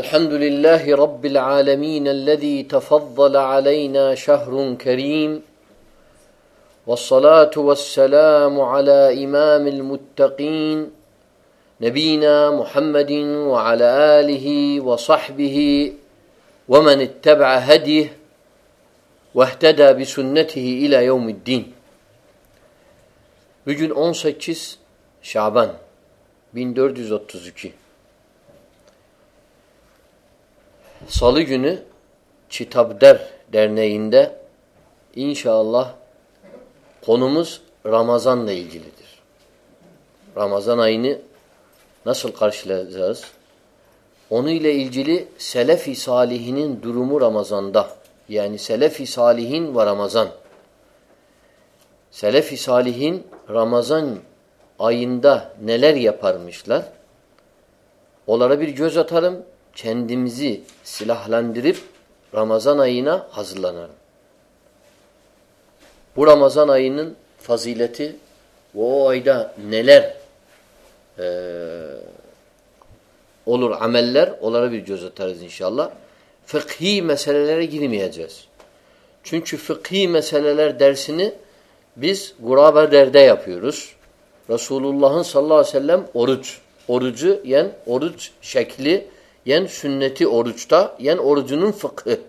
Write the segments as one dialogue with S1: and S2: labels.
S1: الحمد لله رب العالمين الذي تفضل علينا شهر كريم والصلاة والسلام على إمام المتقين نبينا محمد وعلى آله وصحبه ومن اتبع هديه واهتدى بسنته إلى يوم الدين Bugün 18 Şaban 1432 Salı günü Çitabder Derneği'nde inşallah konumuz Ramazan'la ilgilidir. Ramazan ayını nasıl karşılayacağız? Onu ile ilgili Selefi Salihinin durumu Ramazan'da. Yani Selefi Salihin ve Ramazan. Selefi Salihin Ramazan ayında neler yaparmışlar? Onlara bir göz atarım. Kendimizi silahlandırıp Ramazan ayına hazırlanalım. Bu Ramazan ayının fazileti ve o ayda neler e, olur ameller onlara bir göz atarız inşallah. Fıkhi meselelere girmeyeceğiz. Çünkü fıkhi meseleler dersini biz guraba derde yapıyoruz. Resulullah'ın sallallahu aleyhi ve sellem oruç. Orucu yen oruç şekli yen sünneti oruçta yen orucunun fıkhı.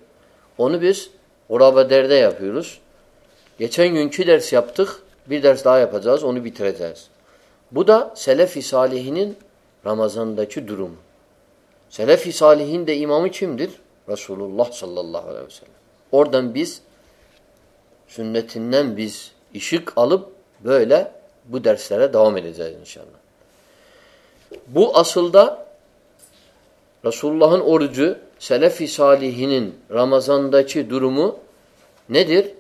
S1: Onu biz guraba derde yapıyoruz. Geçen günkü ders yaptık. Bir ders daha yapacağız. Onu bitireceğiz. Bu da Selefi Salihinin Ramazan'daki durumu. Selefi Salihin de imamı kimdir? Resulullah sallallahu aleyhi ve sellem. Oradan biz sünnetinden biz ışık alıp böyle bu derslere devam edeceğiz inşallah. Bu asılda Resulullah'ın orucu, Selefi Salihinin Ramazan'daki durumu nedir?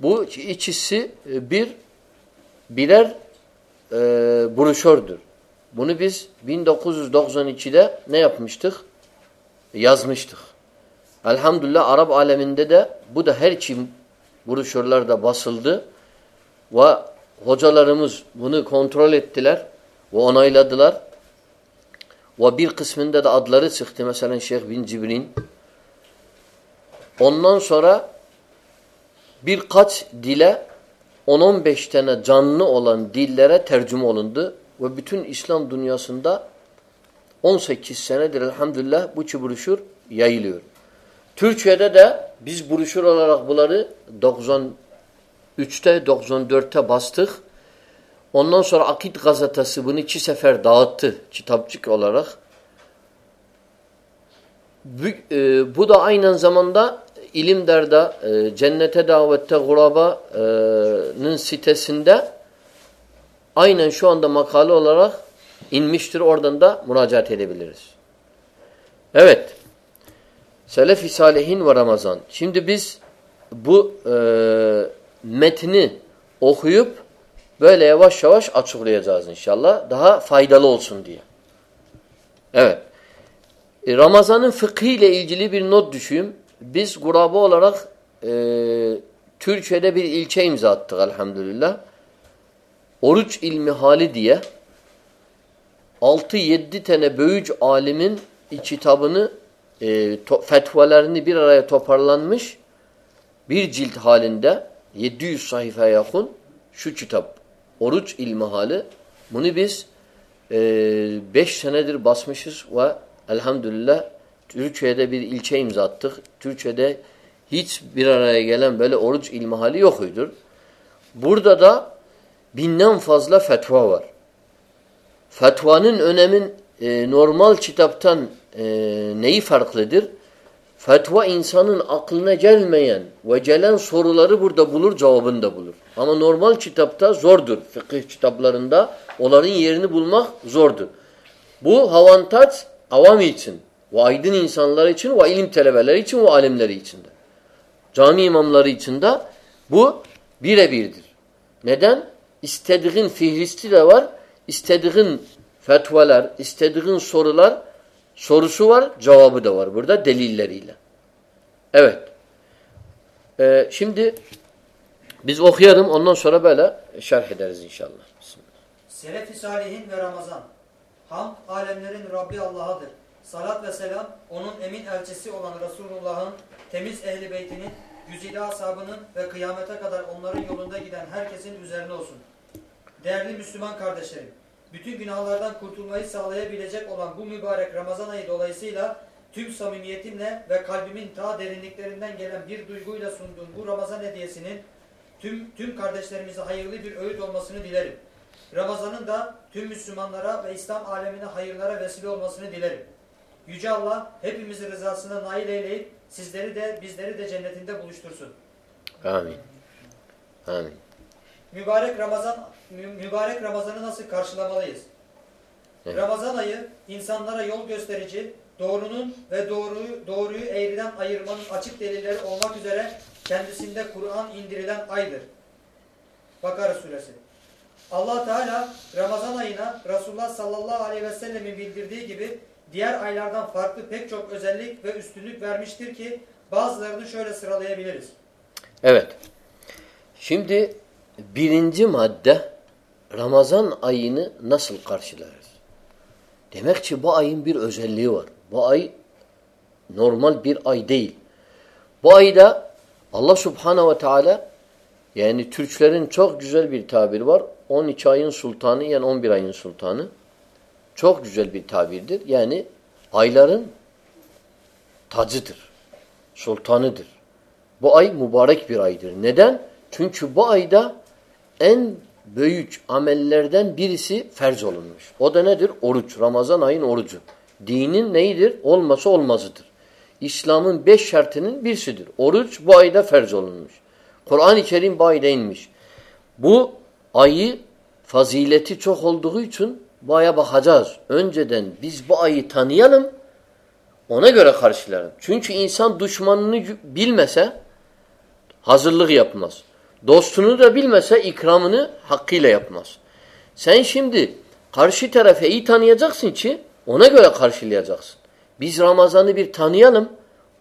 S1: Bu ikisi bir birer e, broşördür. Bunu biz 1992'de ne yapmıştık? Yazmıştık. Elhamdülillah Arap aleminde de bu da her kim broşürlerde basıldı ve hocalarımız bunu kontrol ettiler ve onayladılar. Ve bir kısmında da adları çıktı. Mesela Şeyh bin Cibrin. Ondan sonra birkaç dile 10-15 tane canlı olan dillere tercüme olundu. Ve bütün İslam dünyasında 18 senedir elhamdülillah bu broşür yayılıyor. Türkiye'de de biz broşür olarak bunları 93'te 94'te bastık. Ondan sonra Akit gazetesi bunu iki sefer dağıttı kitapçık olarak. Bu, e, bu da aynı zamanda İlim Derda e, Cennete Davette Guraba'nın sitesinde aynen şu anda makale olarak inmiştir. Oradan da müracaat edebiliriz. Evet. Selefi Salihin ve Ramazan. Şimdi biz bu e, metni okuyup böyle yavaş yavaş açıklayacağız inşallah. Daha faydalı olsun diye. Evet. E, Ramazan'ın fıkhı ile ilgili bir not düşeyim. Biz guraba olarak e, Türkiye'de bir ilçe imza attık elhamdülillah. Oruç ilmi hali diye 6-7 tane böyüc alimin kitabını e, to, fetvalarını bir araya toparlanmış bir cilt halinde 700 sayfaya yakın şu kitap Oruç ilmi hali. Bunu biz 5 e, senedir basmışız ve elhamdülillah Türkiye'de bir ilçe imza attık. Türkiye'de hiç bir araya gelen böyle oruç ilmi hali yokuydur. Burada da binden fazla fetva var. Fetvanın önemin e, normal kitaptan e, neyi farklıdır? Fetva insanın aklına gelmeyen ve gelen soruları burada bulur, cevabını da bulur. Ama normal kitapta zordur. Fıkıh kitaplarında onların yerini bulmak zordur. Bu avantaj avam için ve aydın insanlar için ve ilim talebeleri için ve alimleri için de. Cami imamları için de bu birebirdir. Neden? İstediğin fihristi de var, istediğin fetvalar, istediğin sorular sorusu var, cevabı da var burada delilleriyle. Evet. Ee, şimdi biz okuyalım ondan sonra böyle şerh ederiz inşallah.
S2: Selefi Salihin ve Ramazan. Hamd alemlerin Rabbi Allah'adır. Salat ve selam onun emin elçisi olan Resulullah'ın, temiz ehli beytinin, güzide ashabının ve kıyamete kadar onların yolunda giden herkesin üzerine olsun. Değerli Müslüman kardeşlerim, bütün günahlardan kurtulmayı sağlayabilecek olan bu mübarek Ramazan ayı dolayısıyla tüm samimiyetimle ve kalbimin ta derinliklerinden gelen bir duyguyla sunduğum bu Ramazan hediyesinin tüm, tüm kardeşlerimize hayırlı bir öğüt olmasını dilerim. Ramazan'ın da tüm Müslümanlara ve İslam alemine hayırlara vesile olmasını dilerim. Yüce Allah hepimizi rızasına nail eyleyip sizleri de bizleri de cennetinde buluştursun.
S1: Amin. Amin.
S2: Mübarek Ramazan mübarek Ramazan'ı nasıl karşılamalıyız?
S1: Evet.
S2: Ramazan ayı insanlara yol gösterici, doğrunun ve doğruyu doğruyu eğriden ayırmanın açık delilleri olmak üzere kendisinde Kur'an indirilen aydır. Bakara suresi. Allah Teala Ramazan ayına Resulullah sallallahu aleyhi ve sellemin bildirdiği gibi diğer aylardan farklı pek çok özellik ve üstünlük vermiştir ki bazılarını şöyle sıralayabiliriz.
S1: Evet. Şimdi birinci madde Ramazan ayını nasıl karşılarız? Demek ki bu ayın bir özelliği var. Bu ay normal bir ay değil. Bu ayda Allah subhanehu ve teala yani Türklerin çok güzel bir tabir var. 12 ayın sultanı yani 11 ayın sultanı. Çok güzel bir tabirdir. Yani ayların tacıdır. Sultanıdır. Bu ay mübarek bir aydır. Neden? Çünkü bu ayda en büyük amellerden birisi ferz olunmuş. O da nedir? Oruç. Ramazan ayın orucu. Dinin neyidir? Olması olmazıdır. İslam'ın beş şartının birisidir. Oruç bu ayda ferz olunmuş. Kur'an-ı Kerim bu ayda inmiş. Bu ayı fazileti çok olduğu için bu aya bakacağız. Önceden biz bu ayı tanıyalım, ona göre karşılayalım. Çünkü insan düşmanını bilmese hazırlık yapmaz. Dostunu da bilmese ikramını hakkıyla yapmaz. Sen şimdi karşı tarafı iyi tanıyacaksın ki ona göre karşılayacaksın. Biz Ramazan'ı bir tanıyalım.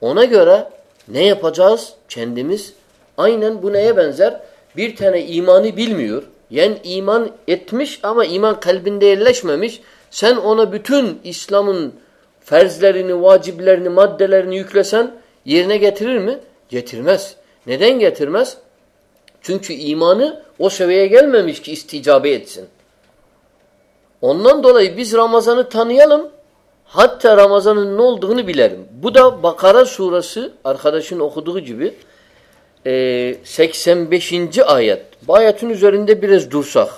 S1: Ona göre ne yapacağız? Kendimiz aynen bu neye benzer? Bir tane imanı bilmiyor. Yani iman etmiş ama iman kalbinde yerleşmemiş. Sen ona bütün İslam'ın ferzlerini, vaciplerini, maddelerini yüklesen yerine getirir mi? Getirmez. Neden getirmez? Çünkü imanı o seviyeye gelmemiş ki isticabe etsin. Ondan dolayı biz Ramazan'ı tanıyalım. Hatta Ramazan'ın ne olduğunu bilelim. Bu da Bakara suresi arkadaşın okuduğu gibi 85. ayet. Bu ayetin üzerinde biraz dursak.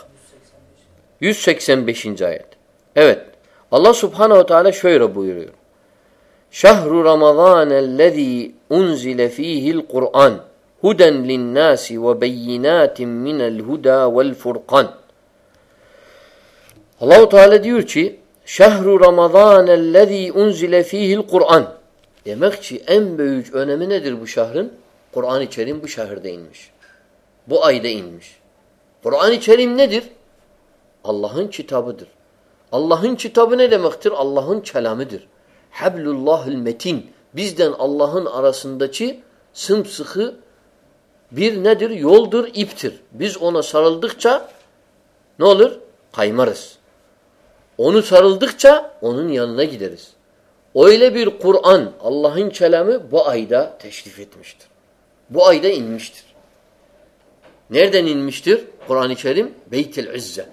S1: 185. ayet. Evet. Allah subhanehu teala şöyle buyuruyor. Şehru Ramazanellezî unzile fîhil Kur'an huden linnâsi ve beyinâtin minel huda vel furkan. Allahu Teala diyor ki Şehru Ramazanellezî unzile fîhil Kur'an. Demek ki en büyük önemi nedir bu şehrin? Kur'an-ı Kerim bu şehirde inmiş. Bu ayda inmiş. Kur'an-ı Kerim nedir? Allah'ın kitabıdır. Allah'ın kitabı ne demektir? Allah'ın kelamıdır. Hablullahül metin. Bizden Allah'ın arasındaki sımsıkı bir nedir? Yoldur, iptir. Biz ona sarıldıkça ne olur? Kaymarız. Onu sarıldıkça onun yanına gideriz. Öyle bir Kur'an, Allah'ın kelamı bu ayda teşrif etmiştir. Bu ayda inmiştir. Nereden inmiştir? Kur'an-ı Kerim Beyt-i İzze.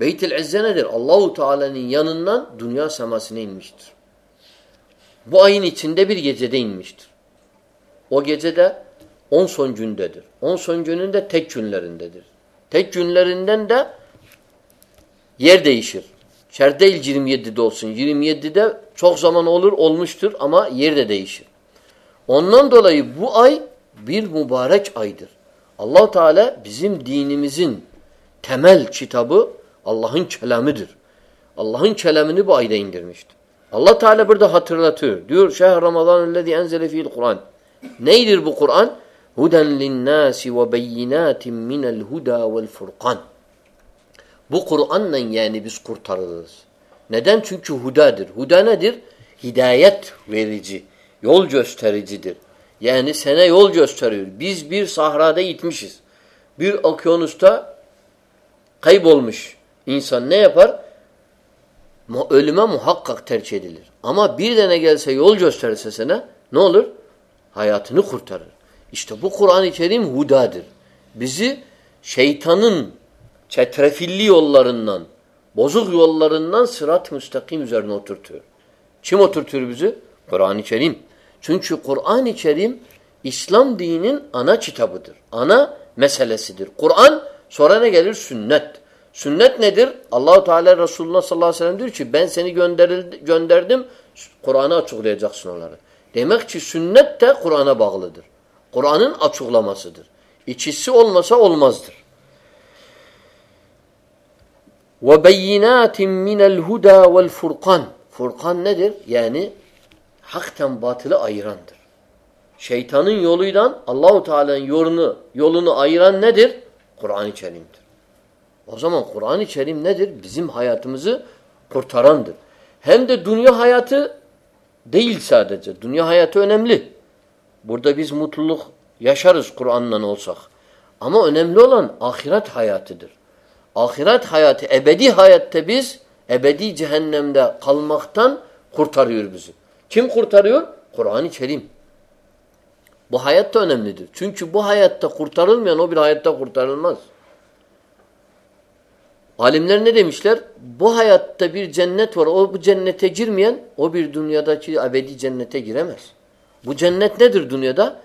S1: Beyt-i İzze nedir? Allahu Teala'nın yanından dünya semasına inmiştir. Bu ayın içinde bir gecede inmiştir. O gecede on son gündedir. On son gününde tek günlerindedir. Tek günlerinden de yer değişir. Şer değil 27'de olsun. 27'de çok zaman olur olmuştur ama yer de değişir. Ondan dolayı bu ay bir mübarek aydır. allah Teala bizim dinimizin temel kitabı Allah'ın kelamıdır. Allah'ın kelamını bu ayda indirmiştir. Allah Teala burada hatırlatıyor. Diyor Şehr Ramazanellezî enzele fiil Kur'an. Neydir bu Kur'an? Huden linnâsi ve beyinâtin minel huda vel furkan. Bu Kur'an'la yani biz kurtarırız. Neden? Çünkü hudadır. Huda nedir? Hidayet verici, yol göstericidir. Yani sana yol gösteriyor. Biz bir sahrada gitmişiz. Bir okyanusta kaybolmuş insan ne yapar? ölüme muhakkak tercih edilir. Ama bir tane gelse yol gösterirse sana ne olur? Hayatını kurtarır. İşte bu Kur'an-ı Kerim hudadır. Bizi şeytanın çetrefilli yollarından, bozuk yollarından sırat müstakim üzerine oturtuyor. Kim oturtuyor bizi? Kur'an-ı Kerim. Çünkü Kur'an-ı Kerim İslam dininin ana kitabıdır. Ana meselesidir. Kur'an sonra ne gelir? Sünnet. Sünnet nedir? Allahu Teala Resulullah sallallahu aleyhi ve sellem diyor ki ben seni gönderdim Kur'an'ı açıklayacaksın onları. Demek ki sünnet de Kur'an'a bağlıdır. Kur'an'ın açıklamasıdır. İkisi olmasa olmazdır. وَبَيِّنَاتٍ مِنَ الْهُدَى وَالْفُرْقَانِ Furkan nedir? Yani hakten batılı ayırandır. Şeytanın yoluyla Allahu Teala'nın yolunu yolunu ayıran nedir? Kur'an-ı Kerim'dir. O zaman Kur'an-ı Kerim nedir? Bizim hayatımızı kurtarandır. Hem de dünya hayatı değil sadece. Dünya hayatı önemli. Burada biz mutluluk yaşarız Kur'an'la olsak. Ama önemli olan ahiret hayatıdır. Ahiret hayatı, ebedi hayatta biz ebedi cehennemde kalmaktan kurtarıyor bizi. Kim kurtarıyor? Kur'an-ı Kerim. Bu hayat da önemlidir. Çünkü bu hayatta kurtarılmayan o bir hayatta kurtarılmaz. Alimler ne demişler? Bu hayatta bir cennet var. O bu cennete girmeyen o bir dünyadaki ebedi cennete giremez. Bu cennet nedir dünyada?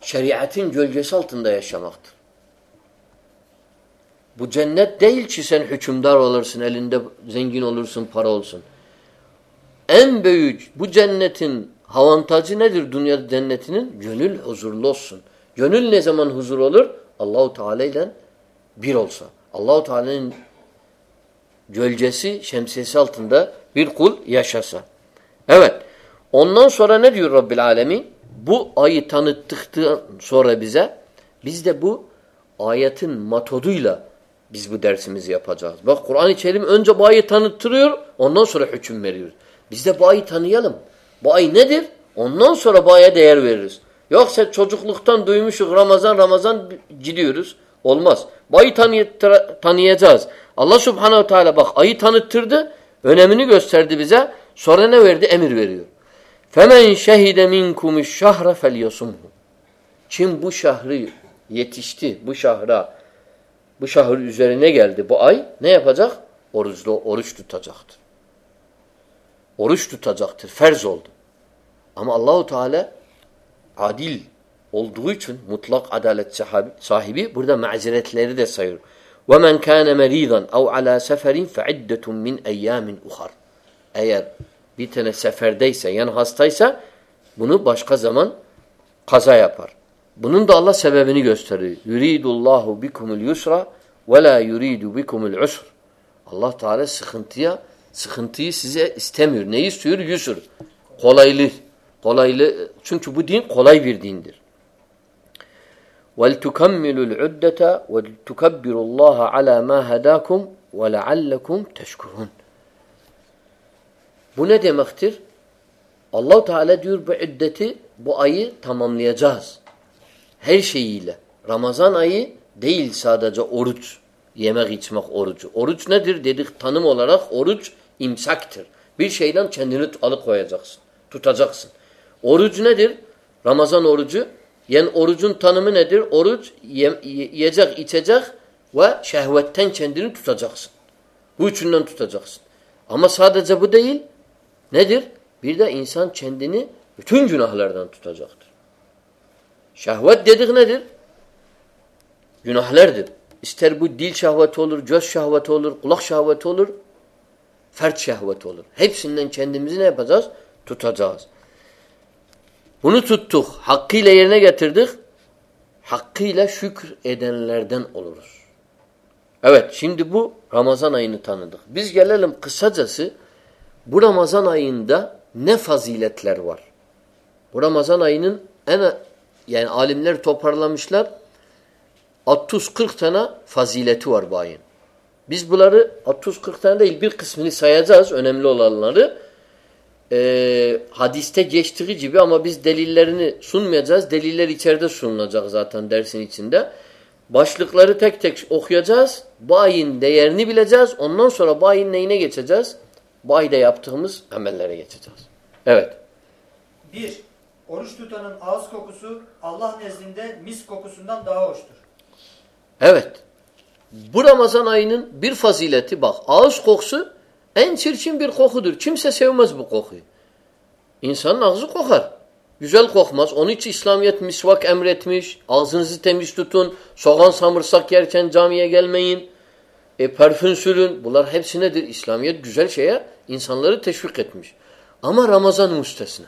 S1: Şeriatın gölgesi altında yaşamaktır. Bu cennet değil ki sen hükümdar olursun, elinde zengin olursun, para olsun. En büyük bu cennetin avantajı nedir dünya cennetinin? Gönül huzurlu olsun. Gönül ne zaman huzur olur? Allahu Teala ile bir olsa. Allahu Teala'nın gölgesi, şemsiyesi altında bir kul yaşasa. Evet. Ondan sonra ne diyor Rabbil Alemin? Bu ayı tanıttıktan sonra bize biz de bu ayetin matoduyla biz bu dersimizi yapacağız. Bak Kur'an-ı Kerim önce bu ayı tanıttırıyor, ondan sonra hüküm veriyor. Biz de bu ayı tanıyalım. Bu ay nedir? Ondan sonra bu aya değer veririz. Yoksa çocukluktan duymuşuz Ramazan Ramazan gidiyoruz. Olmaz. Bu ayı tanıy tanıyacağız. Allah subhanehu teala bak ayı tanıttırdı, önemini gösterdi bize. Sonra ne verdi? Emir veriyor. Femen şehide minkumu şahre felyasumhu. Kim bu şahri yetişti, bu şahra, bu şahır üzerine geldi bu ay ne yapacak? Oruçlu, oruç tutacaktır. Oruç tutacaktır. Ferz oldu. Ama Allahu Teala adil olduğu için mutlak adalet sahibi, sahibi burada mazeretleri de sayıyor. وَمَنْ كَانَ مَر۪يضًا اَوْ عَلَى سَفَرٍ فَعِدَّةٌ مِنْ اَيَّامٍ اُخَرٍ Eğer bir tane seferdeyse yani hastaysa bunu başka zaman kaza yapar. Bunun da Allah sebebini gösteriyor. Yuridullahu bikumul yusra ve la yuridu bikumul usr. Allah Teala sıkıntıya sıkıntıyı size istemiyor. Ne istiyor? Yusur. Kolaylık. Kolaylı çünkü bu din kolay bir dindir. وَلْتُكَمِّلُوا الْعُدَّةَ وَلْتُكَبِّرُوا اللّٰهَ عَلَى مَا هَدَاكُمْ وَلَعَلَّكُمْ تَشْكُرُونَ bu ne demektir? allah Teala diyor bu iddeti, bu ayı tamamlayacağız. Her şeyiyle. Ramazan ayı değil sadece oruç. Yemek içmek orucu. Oruç nedir dedik tanım olarak oruç imsaktır. Bir şeyden kendini alıkoyacaksın. Tutacaksın. Oruç nedir? Ramazan orucu. Yani orucun tanımı nedir? Oruç ye, yiyecek, içecek ve şehvetten kendini tutacaksın. Bu üçünden tutacaksın. Ama sadece bu değil. Nedir? Bir de insan kendini bütün günahlardan tutacaktır. Şehvet dedik nedir? Günahlardır. İster bu dil şehveti olur, göz şehveti olur, kulak şehveti olur, fert şehveti olur. Hepsinden kendimizi ne yapacağız? Tutacağız. Bunu tuttuk. Hakkıyla yerine getirdik. Hakkıyla şükür edenlerden oluruz. Evet şimdi bu Ramazan ayını tanıdık. Biz gelelim kısacası bu Ramazan ayında ne faziletler var? Bu Ramazan ayının en yani alimler toparlamışlar 30-40 tane fazileti var bu ayın. Biz bunları 30-40 tane değil bir kısmını sayacağız önemli olanları. Ee, hadiste geçtiği gibi ama biz delillerini sunmayacağız. Deliller içeride sunulacak zaten dersin içinde. başlıkları tek tek okuyacağız. Bu ayın değerini bileceğiz. Ondan sonra bu ayın neyine geçeceğiz? Bu ayda yaptığımız amellere geçeceğiz. Evet.
S2: 1. Oruç tutanın ağız kokusu Allah nezdinde mis kokusundan daha hoştur.
S1: Evet. Bu Ramazan ayının bir fazileti bak. Ağız kokusu en çirkin bir kokudur. Kimse sevmez bu kokuyu. İnsanın ağzı kokar. Güzel kokmaz. Onun için İslamiyet misvak emretmiş. Ağzınızı temiz tutun. Soğan samırsak yerken camiye gelmeyin. E, parfüm sürün. Bunlar hepsi nedir? İslamiyet güzel şeye insanları teşvik etmiş. Ama Ramazan müstesna.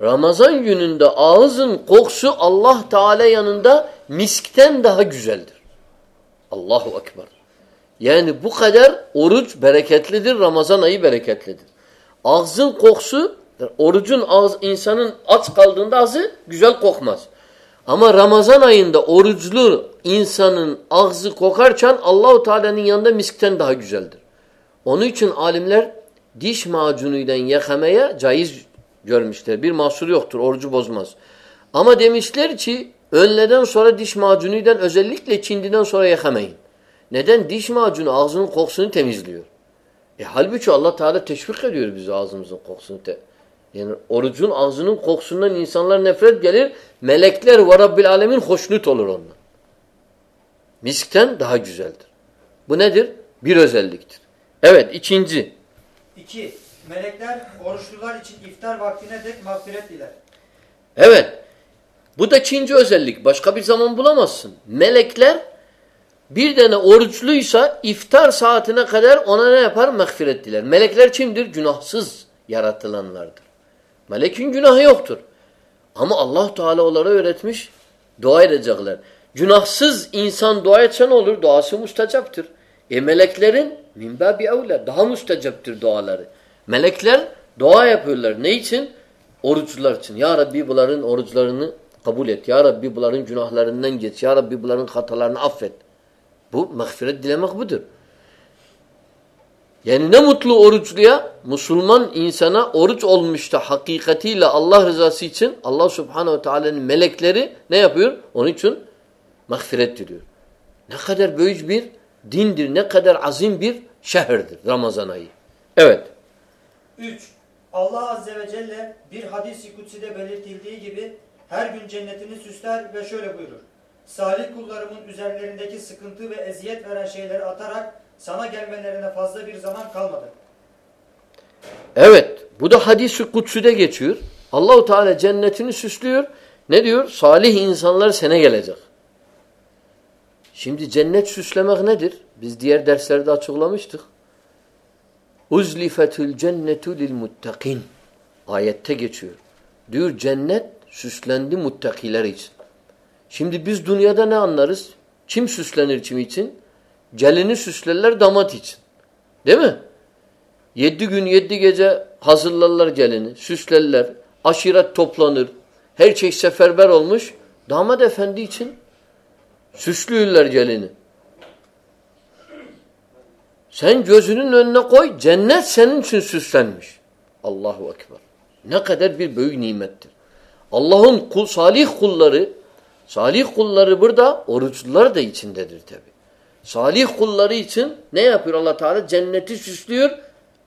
S1: Ramazan gününde ağzın kokusu Allah Teala yanında miskten daha güzeldir. Allahu Ekber. Yani bu kadar oruç bereketlidir. Ramazan ayı bereketlidir. Ağzın kokusu, orucun ağız, insanın aç kaldığında ağzı güzel kokmaz. Ama Ramazan ayında oruçlu insanın ağzı kokarken Allahu Teala'nın yanında miskten daha güzeldir. Onun için alimler diş macunuyla yakamaya caiz görmüşler. Bir mahsur yoktur. Orucu bozmaz. Ama demişler ki önleden sonra diş macunuyla özellikle çindiden sonra yakamayın. Neden? Diş macunu ağzının kokusunu temizliyor. E halbuki Allah Teala teşvik ediyor bizi ağzımızın kokusunu. Te yani orucun ağzının kokusundan insanlar nefret gelir. Melekler ve Rabbil Alemin hoşnut olur ondan. Miskten daha güzeldir. Bu nedir? Bir özelliktir. Evet ikinci.
S2: 2. Melekler oruçlular için iftar vaktine dek mağfiret diler.
S1: Evet. Bu da ikinci özellik. Başka bir zaman bulamazsın. Melekler bir tane oruçluysa iftar saatine kadar ona ne yapar? Mağfiret diler. Melekler kimdir? Günahsız yaratılanlardır. Melekin günahı yoktur. Ama allah Teala onlara öğretmiş dua edecekler. Günahsız insan dua etse ne olur? Duası müstecaptır. E meleklerin minbabi evle daha müstecaptır duaları. Melekler dua yapıyorlar. Ne için? Oruçlular için. Ya Rabbi bunların oruçlarını kabul et. Ya Rabbi bunların günahlarından geç. Ya Rabbi bunların hatalarını affet. Bu mağfiret dilemek budur. Yani ne mutlu oruçluya, Müslüman insana oruç olmuşta hakikatiyle Allah rızası için Allah subhanehu teala'nın melekleri ne yapıyor? Onun için mağfiret diliyor. Ne kadar büyük bir dindir, ne kadar azim bir şehirdir Ramazan ayı. Evet.
S2: 3. Allah Azze ve Celle bir hadis-i kutside belirtildiği gibi her gün cennetini süsler ve şöyle buyurur. Salih kullarımın üzerlerindeki sıkıntı ve eziyet veren şeyleri atarak sana gelmelerine fazla bir zaman kalmadı.
S1: Evet. Bu da hadis-i kutsüde geçiyor. Allahu Teala cennetini süslüyor. Ne diyor? Salih insanlar sene gelecek. Şimdi cennet süslemek nedir? Biz diğer derslerde açıklamıştık. Uzlifetül cennetu lil muttakin. Ayette geçiyor. Diyor cennet süslendi muttakiler için. Şimdi biz dünyada ne anlarız? Kim süslenir kim için? Gelini süslerler damat için. Değil mi? Yedi gün yedi gece hazırlarlar gelini, süslerler, aşiret toplanır, her şey seferber olmuş. Damat efendi için süslüyorlar gelini. Sen gözünün önüne koy, cennet senin için süslenmiş. Allahu Ekber. Ne kadar bir büyük nimettir. Allah'ın kul, salih kulları, salih kulları burada, oruçlular da içindedir tabi. Salih kulları için ne yapıyor allah Teala? Cenneti süslüyor,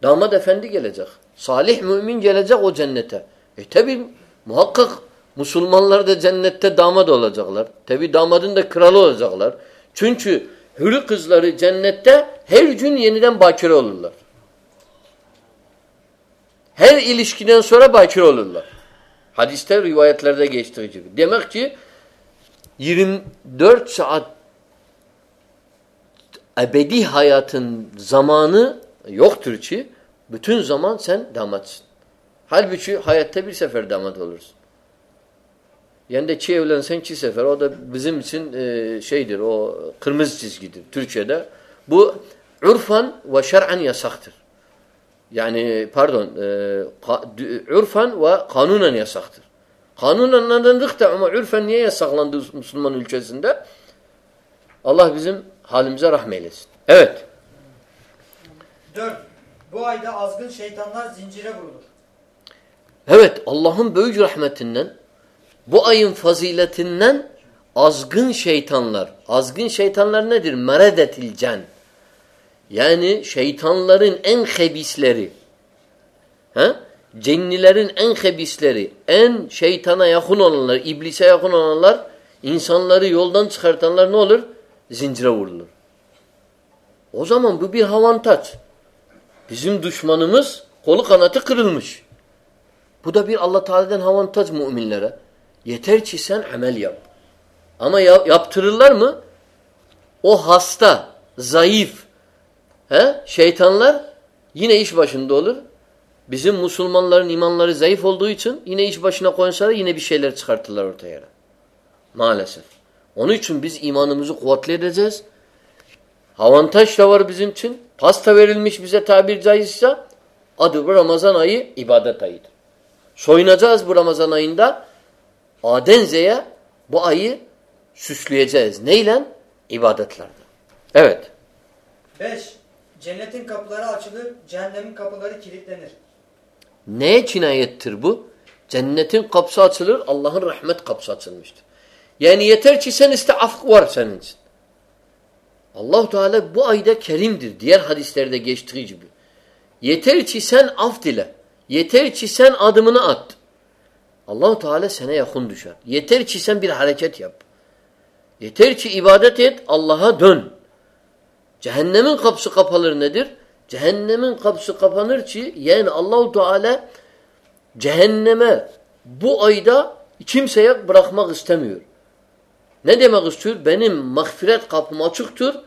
S1: damat efendi gelecek. Salih mümin gelecek o cennete. E tabi muhakkak Müslümanlar da cennette damat olacaklar. Tabi damadın da kralı olacaklar. Çünkü hürü kızları cennette her gün yeniden bakire olurlar. Her ilişkiden sonra bakire olurlar. Hadiste rivayetlerde geçtiği gibi. Demek ki 24 saat ebedi hayatın zamanı yoktur ki bütün zaman sen damatsın. Halbuki hayatta bir sefer damat olursun. Yani de çi evlensen çi sefer. O da bizim için e, şeydir. O kırmızı çizgidir Türkçe'de. Bu urfan ve şer'an yasaktır. Yani pardon e, urfan ve kanunen yasaktır. Kanunen anladık da ama urfen niye yasaklandı Müslüman ülkesinde? Allah bizim halimize rahmeylesin. Evet.
S2: 4. Bu ayda azgın şeytanlar zincire vurulur.
S1: Evet Allah'ın büyük rahmetinden bu ayın faziletinden azgın şeytanlar. Azgın şeytanlar nedir? Meredetil cen. Yani şeytanların en hebisleri. He? Cennilerin en hebisleri, en şeytana yakın olanlar, iblise yakın olanlar, insanları yoldan çıkartanlar ne olur? Zincire vurulur. O zaman bu bir avantaj. Bizim düşmanımız kolu kanatı kırılmış. Bu da bir Allah Teala'dan avantaj müminlere. Yeter ki sen amel yap. Ama ya, yaptırırlar mı? O hasta, zayıf, he? şeytanlar yine iş başında olur. Bizim Müslümanların imanları zayıf olduğu için yine iş başına koysalar yine bir şeyler çıkartırlar ortaya. Maalesef. Onun için biz imanımızı kuvvetli edeceğiz. Avantaj da var bizim için. Pasta verilmiş bize tabir caizse adı bu Ramazan ayı ibadet ayıdır. Soyunacağız bu Ramazan ayında. Adenze'ye bu ayı süsleyeceğiz. Neyle? İbadetlerle. Evet.
S2: 5. Cennetin kapıları açılır, cehennemin kapıları kilitlenir.
S1: Neye cinayettir bu? Cennetin kapısı açılır, Allah'ın rahmet kapısı açılmıştır. Yani yeter ki sen iste af var senin için. allah Teala bu ayda kerimdir. Diğer hadislerde geçtiği gibi. Yeter ki sen af dile. Yeter ki sen adımını at. Allah Teala sana yakın düşer. Yeter ki sen bir hareket yap. Yeter ki ibadet et, Allah'a dön. Cehennemin kapısı kapalır nedir? Cehennemin kapısı kapanır ki yani Allahu Teala cehenneme bu ayda kimseye bırakmak istemiyor. Ne demek istiyor? Benim mağfiret kapım açıktır.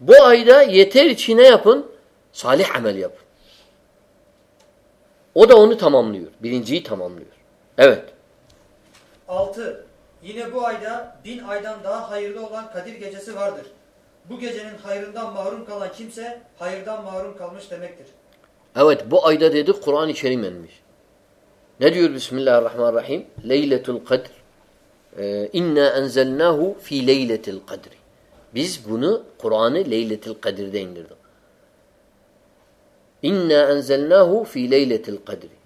S1: Bu ayda yeter ki ne yapın? Salih amel yapın. O da onu tamamlıyor. Birinciyi tamamlıyor. Evet.
S2: 6. Yine bu ayda bin aydan daha hayırlı olan Kadir gecesi vardır. Bu gecenin hayrından mahrum kalan kimse hayırdan mahrum kalmış demektir.
S1: Evet bu ayda dedik Kur'an-ı Kerim inmiş. Ne diyor Bismillahirrahmanirrahim? Leyletul Kadr. Ee, İnna enzelnahu fi leyletil kadri. Biz bunu Kur'an'ı Leyletil Kadir'de indirdik. İnna enzelnahu fi leyletil kadri.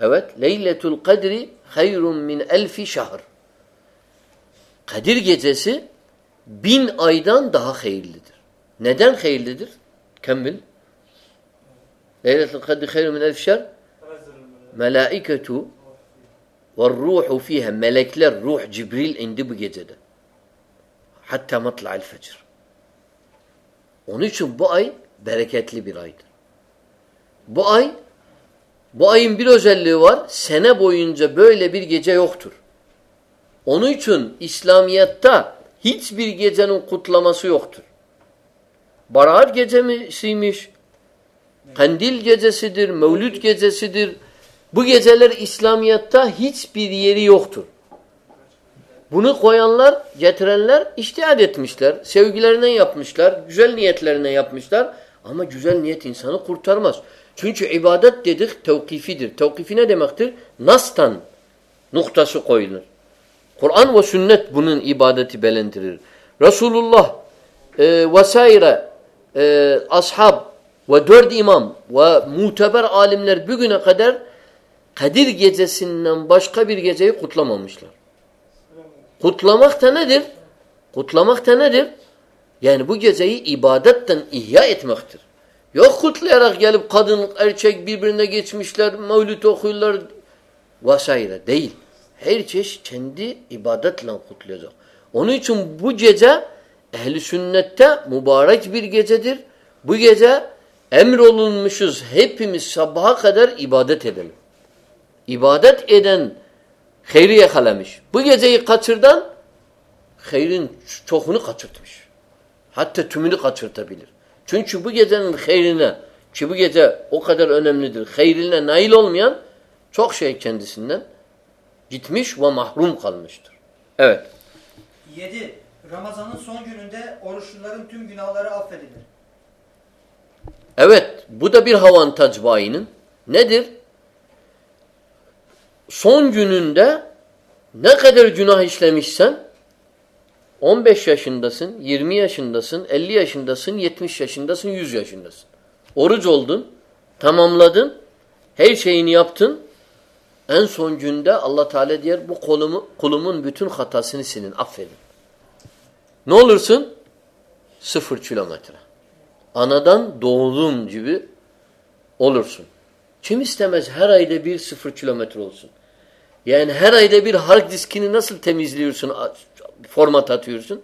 S1: Evet. Leyletul kadri hayrun min elfi şahr. Kadir gecesi bin aydan daha hayırlıdır. Neden hayırlıdır? Kemmil. Leyletul kadri hayrun min elfi şahr. Melaiketu ve ruhu fiha. Melekler, ruh, Cibril indi bu gecede. Hatta matla'il fecr. Onun için bu ay bereketli bir aydır. Bu ay bu ayın bir özelliği var. Sene boyunca böyle bir gece yoktur. Onun için İslamiyet'te hiçbir gecenin kutlaması yoktur. Baraat gecesiymiş, kandil gecesidir, mevlüt gecesidir. Bu geceler İslamiyet'te hiçbir yeri yoktur. Bunu koyanlar, getirenler iştihad etmişler. Sevgilerine yapmışlar, güzel niyetlerine yapmışlar. Ama güzel niyet insanı kurtarmaz. Çünkü ibadet dedik tevkifidir. Tevkifi ne demektir? Nas'tan noktası koyulur. Kur'an ve sünnet bunun ibadeti belendirir. Resulullah e, vesaire e, ashab ve dört imam ve muteber alimler bugüne kadar Kadir gecesinden başka bir geceyi kutlamamışlar. Kutlamak da nedir? Kutlamak da nedir? Yani bu geceyi ibadetten ihya etmektir. Yok kutlayarak gelip kadın, erkek birbirine geçmişler, mevlüt okuyorlar vesaire. Değil. Her çeşit kendi ibadetle kutlayacak. Onun için bu gece ehli sünnette mübarek bir gecedir. Bu gece emrolunmuşuz hepimiz sabaha kadar ibadet edelim. İbadet eden hayri yakalamış. Bu geceyi kaçırdan hayrin çoğunu kaçırtmış. Hatta tümünü kaçırtabilir. Çünkü bu gecenin hayrine ki bu gece o kadar önemlidir. Hayrine nail olmayan çok şey kendisinden gitmiş ve mahrum kalmıştır. Evet.
S2: 7. Ramazanın son gününde oruçluların tüm günahları affedilir.
S1: Evet. Bu da bir avantaj bayinin. Nedir? Son gününde ne kadar günah işlemişsen 15 yaşındasın, 20 yaşındasın, 50 yaşındasın, 70 yaşındasın, 100 yaşındasın. Oruç oldun, tamamladın, her şeyini yaptın. En son günde Allah Teala diyor bu kolumu, kulumun bütün hatasını silin, affedin. Ne olursun? Sıfır kilometre. Anadan doğduğum gibi olursun. Kim istemez her ayda bir sıfır kilometre olsun? Yani her ayda bir hard diskini nasıl temizliyorsun, format atıyorsun?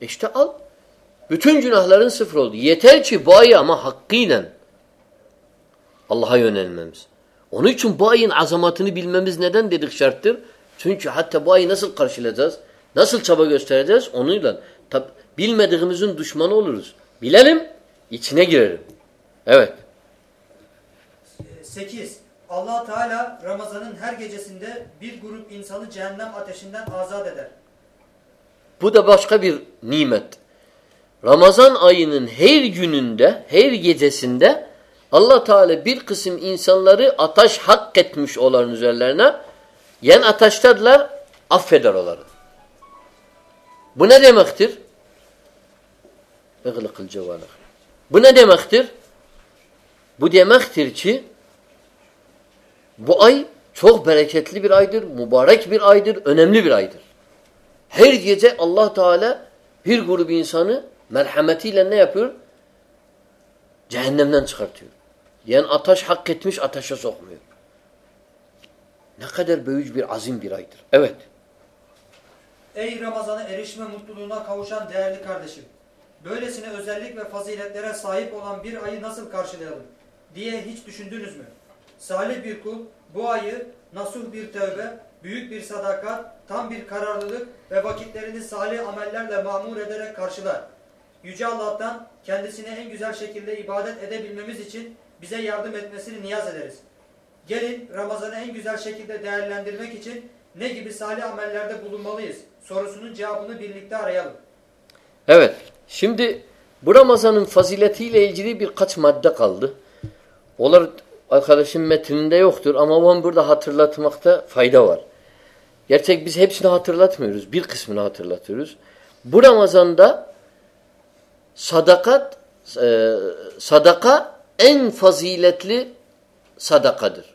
S1: İşte al. Bütün günahların sıfır oldu. Yeter ki bu ayı ama hakkıyla Allah'a yönelmemiz. Onun için bu ayın azamatını bilmemiz neden dedik şarttır? Çünkü hatta bu ayı nasıl karşılayacağız? Nasıl çaba göstereceğiz? Onunla. Tab bilmediğimizin düşmanı oluruz. Bilelim, içine girelim. Evet.
S2: 8. allah Teala Ramazan'ın her gecesinde bir grup insanı cehennem ateşinden azat eder.
S1: Bu da başka bir nimet. Ramazan ayının her gününde, her gecesinde Allah Teala bir kısım insanları ataş hak etmiş olan üzerlerine yen ataştadılar affeder onları. Bu ne demektir? İğlıkıl cevalah. Bu ne demektir? Bu demektir ki bu ay çok bereketli bir aydır, mübarek bir aydır, önemli bir aydır. Her gece Allah Teala bir grup insanı merhametiyle ne yapıyor? Cehennemden çıkartıyor. Yani ataş hak etmiş ateşe sokmuyor. Ne kadar büyük bir azim bir aydır. Evet.
S2: Ey Ramazan'a erişme mutluluğuna kavuşan değerli kardeşim. Böylesine özellik ve faziletlere sahip olan bir ayı nasıl karşılayalım diye hiç düşündünüz mü? Salih bir kul bu ayı nasuh bir tövbe, büyük bir sadakat, tam bir kararlılık ve vakitlerini salih amellerle mamur ederek karşılar. Yüce Allah'tan kendisine en güzel şekilde ibadet edebilmemiz için bize yardım etmesini niyaz ederiz. Gelin Ramazan'ı en güzel şekilde değerlendirmek için ne gibi salih amellerde bulunmalıyız sorusunun cevabını birlikte arayalım.
S1: Evet. Şimdi bu Ramazan'ın faziletiyle ilgili birkaç madde kaldı. Onlar arkadaşın metninde yoktur ama ben burada hatırlatmakta fayda var. Gerçek biz hepsini hatırlatmıyoruz. Bir kısmını hatırlatıyoruz. Bu Ramazan'da sadakat e, sadaka en faziletli sadakadır.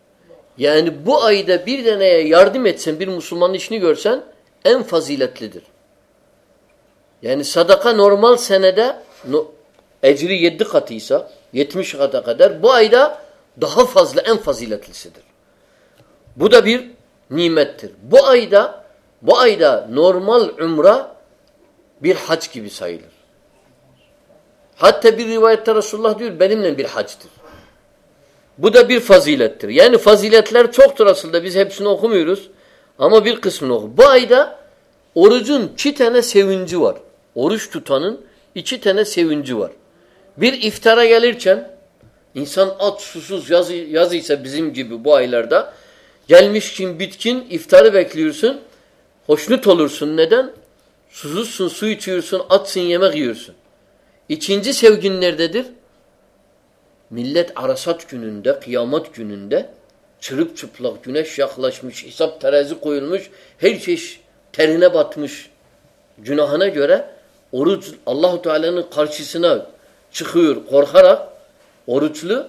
S1: Yani bu ayda bir deneye yardım etsen bir Müslümanın işini görsen en faziletlidir. Yani sadaka normal senede no, ecri yedi katıysa yetmiş kata kadar bu ayda daha fazla en faziletlisidir. Bu da bir nimettir. Bu ayda bu ayda normal umra bir hac gibi sayılır. Hatta bir rivayette Resulullah diyor benimle bir hacdır. Bu da bir fazilettir. Yani faziletler çoktur aslında. Biz hepsini okumuyoruz. Ama bir kısmını oku. Bu ayda orucun iki tane sevinci var. Oruç tutanın iki tane sevinci var. Bir iftara gelirken insan aç susuz yazı, yazıysa bizim gibi bu aylarda gelmişkin bitkin iftarı bekliyorsun. Hoşnut olursun. Neden? Susuzsun, su içiyorsun, açsın, yemek yiyorsun. İkinci sevgin nerededir? Millet arasat gününde, kıyamet gününde çırıp çıplak güneş yaklaşmış, hesap terazi koyulmuş, her şey terine batmış günahına göre oruç Allahu Teala'nın karşısına çıkıyor korkarak oruçlu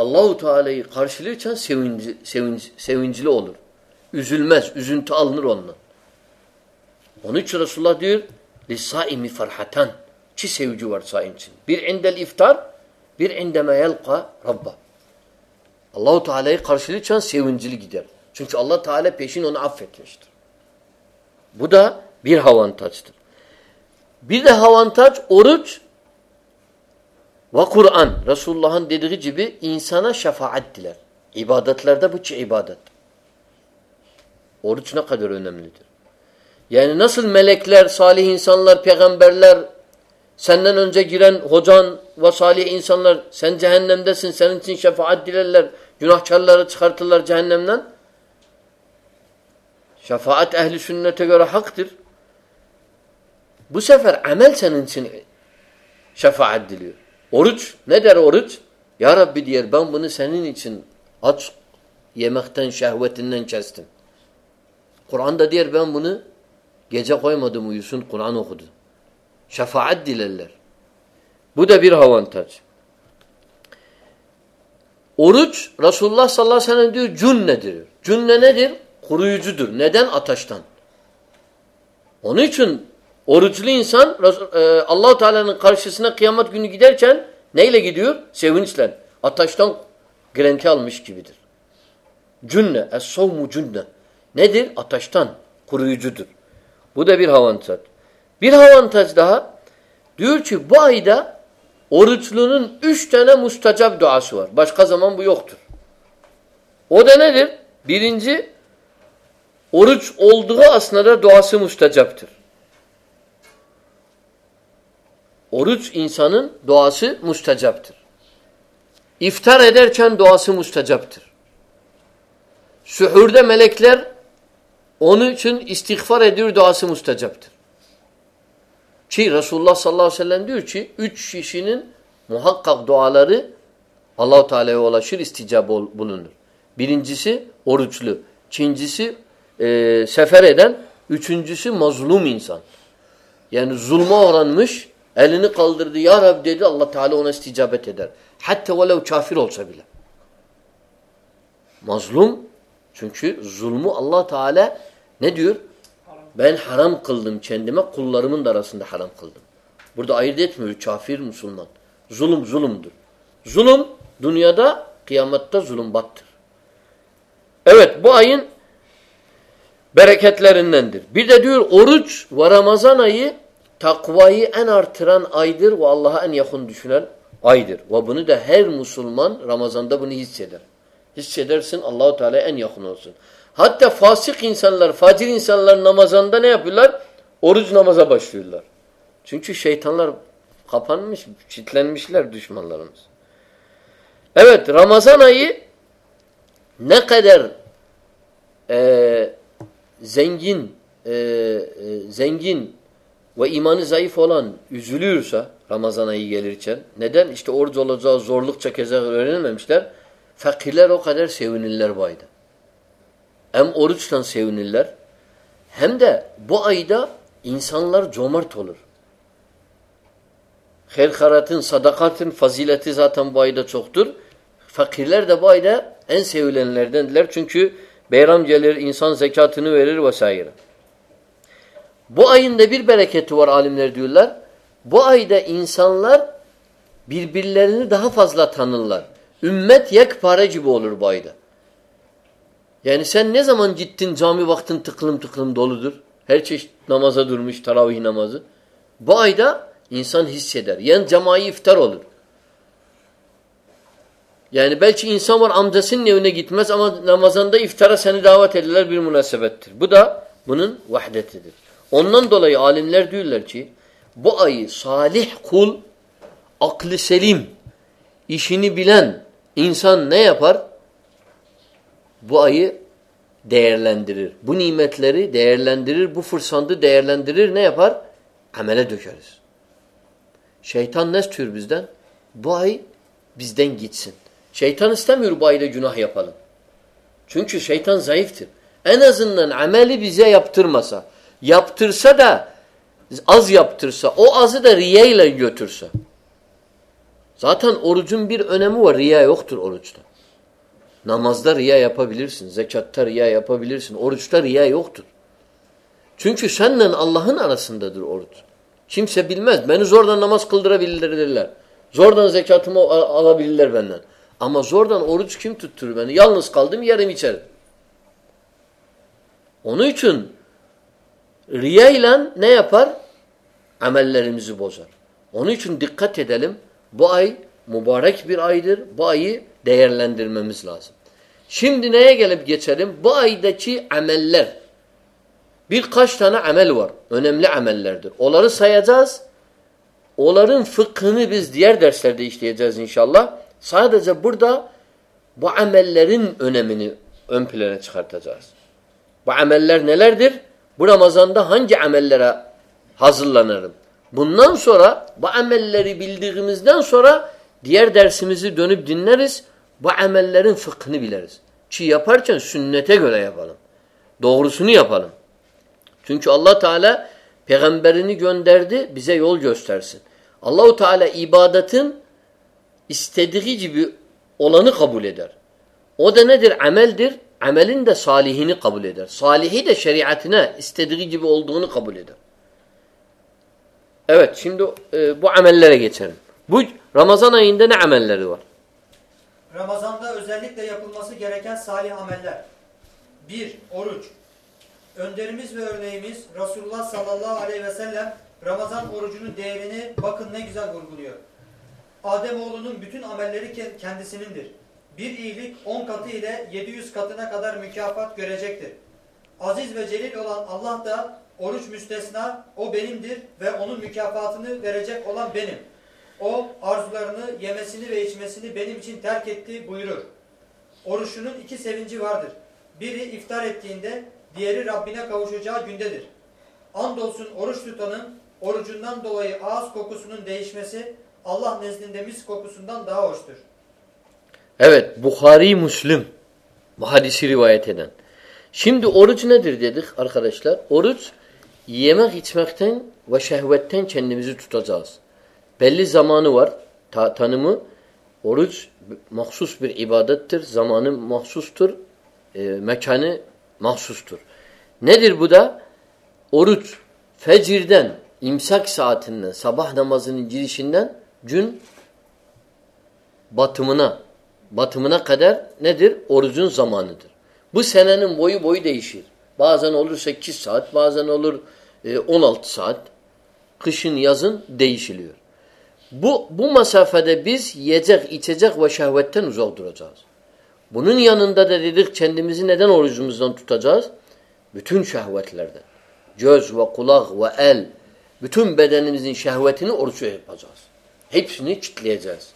S1: Allahu Teala'yı karşılarken sevinci, sevinç, sevincli olur. Üzülmez, üzüntü alınır ondan. Onun için Resulullah diyor, "Lisaimi farhatan." İki sevinci var saim için. Bir indel iftar, bir indeme yelqa Rabba. Allahu Teala'yı karşılayacağın sevincili gider. Çünkü Allah Teala peşin onu affetmiştir. Bu da bir avantajdır. Bir de avantaj oruç ve Kur'an. Resulullah'ın dediği gibi insana şefaat diler. İbadetlerde bu ki ibadet. Oruç ne kadar önemlidir. Yani nasıl melekler, salih insanlar, peygamberler, senden önce giren hocan ve salih insanlar sen cehennemdesin, senin için şefaat dilerler, günahkarları çıkartırlar cehennemden. Şefaat ehli sünnete göre haktır. Bu sefer amel senin için şefaat diliyor. Oruç, ne der oruç? Ya Rabbi diyor ben bunu senin için aç yemekten, şehvetinden kestim. Kur'an'da diyor ben bunu gece koymadım uyusun, Kur'an okudu. Şefaat dilerler. Bu da bir avantaj. Oruç Resulullah sallallahu aleyhi ve sellem diyor cünnedir. Cünne nedir? Kuruyucudur. Neden? Ataştan. Onun için Oruçlu insan e, Allahu Teala'nın karşısına kıyamet günü giderken neyle gidiyor? Sevinçle. Ataştan grenki almış gibidir. Cünne, es-savmu cünne. Nedir? Ataştan, kuruyucudur. Bu da bir avantaj. Bir avantaj daha diyor ki bu ayda oruçlunun üç tane mustacap duası var. Başka zaman bu yoktur. O da nedir? Birinci, oruç olduğu aslında duası mustacaptır. Oruç insanın duası mustacaptır. İftar ederken duası mustacaptır. Sühurda melekler onun için istiğfar ediyor duası mustacaptır. Ki Resulullah sallallahu aleyhi ve sellem diyor ki üç kişinin muhakkak duaları Allahu Teala'ya ulaşır, isticab bulunur. Birincisi oruçlu, ikincisi e, sefer eden, üçüncüsü mazlum insan. Yani zulma oranmış, elini kaldırdı, Ya Rab dedi, Allah Teala ona isticabet eder. Hatta velev kafir olsa bile. Mazlum, çünkü zulmü Allah Teala ne diyor? Ben haram kıldım kendime, kullarımın da arasında haram kıldım. Burada ayırt etmiyor kafir, Müslüman. Zulüm zulümdür. Zulüm dünyada, kıyamette zulüm battır. Evet bu ayın bereketlerindendir. Bir de diyor oruç ve Ramazan ayı takvayı en artıran aydır ve Allah'a en yakın düşünen aydır. Ve bunu da her Müslüman Ramazan'da bunu hisseder. Hissedersin Allahu Teala en yakın olsun. Hatta fasık insanlar, facir insanlar namazanda ne yapıyorlar? Oruç namaza başlıyorlar. Çünkü şeytanlar kapanmış, çitlenmişler düşmanlarımız. Evet Ramazan ayı ne kadar e, zengin e, e, zengin ve imanı zayıf olan üzülüyorsa Ramazan ayı gelirken neden? İşte oruç olacağı zorluk çekeceği öğrenememişler. Fakirler o kadar sevinirler bu ayda. Hem oruçtan sevinirler hem de bu ayda insanlar cömert olur. Herkaratın, sadakatın fazileti zaten bu ayda çoktur. Fakirler de bu ayda en sevilenlerdendiler. Çünkü bayram gelir, insan zekatını verir vesaire. Bu ayın da bir bereketi var alimler diyorlar. Bu ayda insanlar birbirlerini daha fazla tanırlar. Ümmet yekpare gibi olur bu ayda. Yani sen ne zaman gittin cami vaktin tıklım tıklım doludur. Her çeşit namaza durmuş taravih namazı. Bu ayda insan hisseder. Yani cemai iftar olur. Yani belki insan var amcasının evine gitmez ama Ramazan'da iftara seni davet ederler bir münasebettir. Bu da bunun vahdetidir. Ondan dolayı alimler diyorlar ki bu ayı salih kul, aklı selim, işini bilen insan ne yapar? Bu ayı değerlendirir. Bu nimetleri değerlendirir, bu fırsatı değerlendirir ne yapar? Amele dökeriz. Şeytan ne istiyor bizden? Bu ay bizden gitsin. Şeytan istemiyor bu ayda günah yapalım. Çünkü şeytan zayıftır. En azından ameli bize yaptırmasa, yaptırsa da az yaptırsa, o azı da riya ile götürse. Zaten orucun bir önemi var. Riya yoktur oruçta. Namazda riya yapabilirsin. Zekatta riya yapabilirsin. Oruçta riya yoktur. Çünkü seninle Allah'ın arasındadır oruç. Kimse bilmez. Beni zordan namaz kıldırabilirler. Zordan zekatımı alabilirler benden. Ama zordan oruç kim tutturur beni? Yalnız kaldım yarım içerim. Onun için riya ile ne yapar? Amellerimizi bozar. Onun için dikkat edelim. Bu ay mübarek bir aydır. Bu ayı değerlendirmemiz lazım. Şimdi neye gelip geçelim? Bu aydaki ameller. Birkaç tane amel var. Önemli amellerdir. Onları sayacağız. Onların fıkhını biz diğer derslerde işleyeceğiz inşallah. Sadece burada bu amellerin önemini ön plana çıkartacağız. Bu ameller nelerdir? Bu Ramazan'da hangi amellere hazırlanırım? Bundan sonra bu amelleri bildiğimizden sonra diğer dersimizi dönüp dinleriz. Bu amellerin fıkhını biliriz. Ki yaparken sünnete göre yapalım. Doğrusunu yapalım. Çünkü Allah Teala peygamberini gönderdi bize yol göstersin. Allahu Teala ibadetin istediği gibi olanı kabul eder. O da nedir? Ameldir. Amelin de salihini kabul eder. Salihi de şeriatine istediği gibi olduğunu kabul eder. Evet şimdi e, bu amellere geçelim. Bu Ramazan ayında ne amelleri var?
S2: Ramazanda özellikle yapılması gereken salih ameller. 1. Oruç. Önderimiz ve örneğimiz Resulullah sallallahu aleyhi ve sellem Ramazan orucunun değerini bakın ne güzel vurguluyor. Ademoğlunun bütün amelleri ke- kendisinindir. Bir iyilik 10 katı ile 700 katına kadar mükafat görecektir. Aziz ve celil olan Allah da oruç müstesna o benimdir ve onun mükafatını verecek olan benim. O arzularını, yemesini ve içmesini benim için terk etti buyurur. Oruçunun iki sevinci vardır. Biri iftar ettiğinde, diğeri Rabbine kavuşacağı gündedir. Andolsun oruç tutanın orucundan dolayı ağız kokusunun değişmesi Allah nezdinde mis kokusundan daha hoştur.
S1: Evet Bukhari Müslim bu hadisi rivayet eden. Şimdi oruç nedir dedik arkadaşlar? Oruç yemek içmekten ve şehvetten kendimizi tutacağız. Belli zamanı var. Ta tanımı oruç mahsus bir ibadettir. Zamanı mahsustur. E, mekanı mahsustur. Nedir bu da? Oruç fecirden, imsak saatinden, sabah namazının girişinden gün batımına batımına kadar nedir? Orucun zamanıdır. Bu senenin boyu boyu değişir. Bazen olur 8 saat, bazen olur e, 16 saat. Kışın yazın değişiliyor. Bu, bu mesafede biz yiyecek, içecek ve şehvetten uzak duracağız. Bunun yanında da dedik kendimizi neden orucumuzdan tutacağız? Bütün şehvetlerden. Göz ve kulak ve el, bütün bedenimizin şehvetini oruçla yapacağız. Hepsini kitleyeceğiz.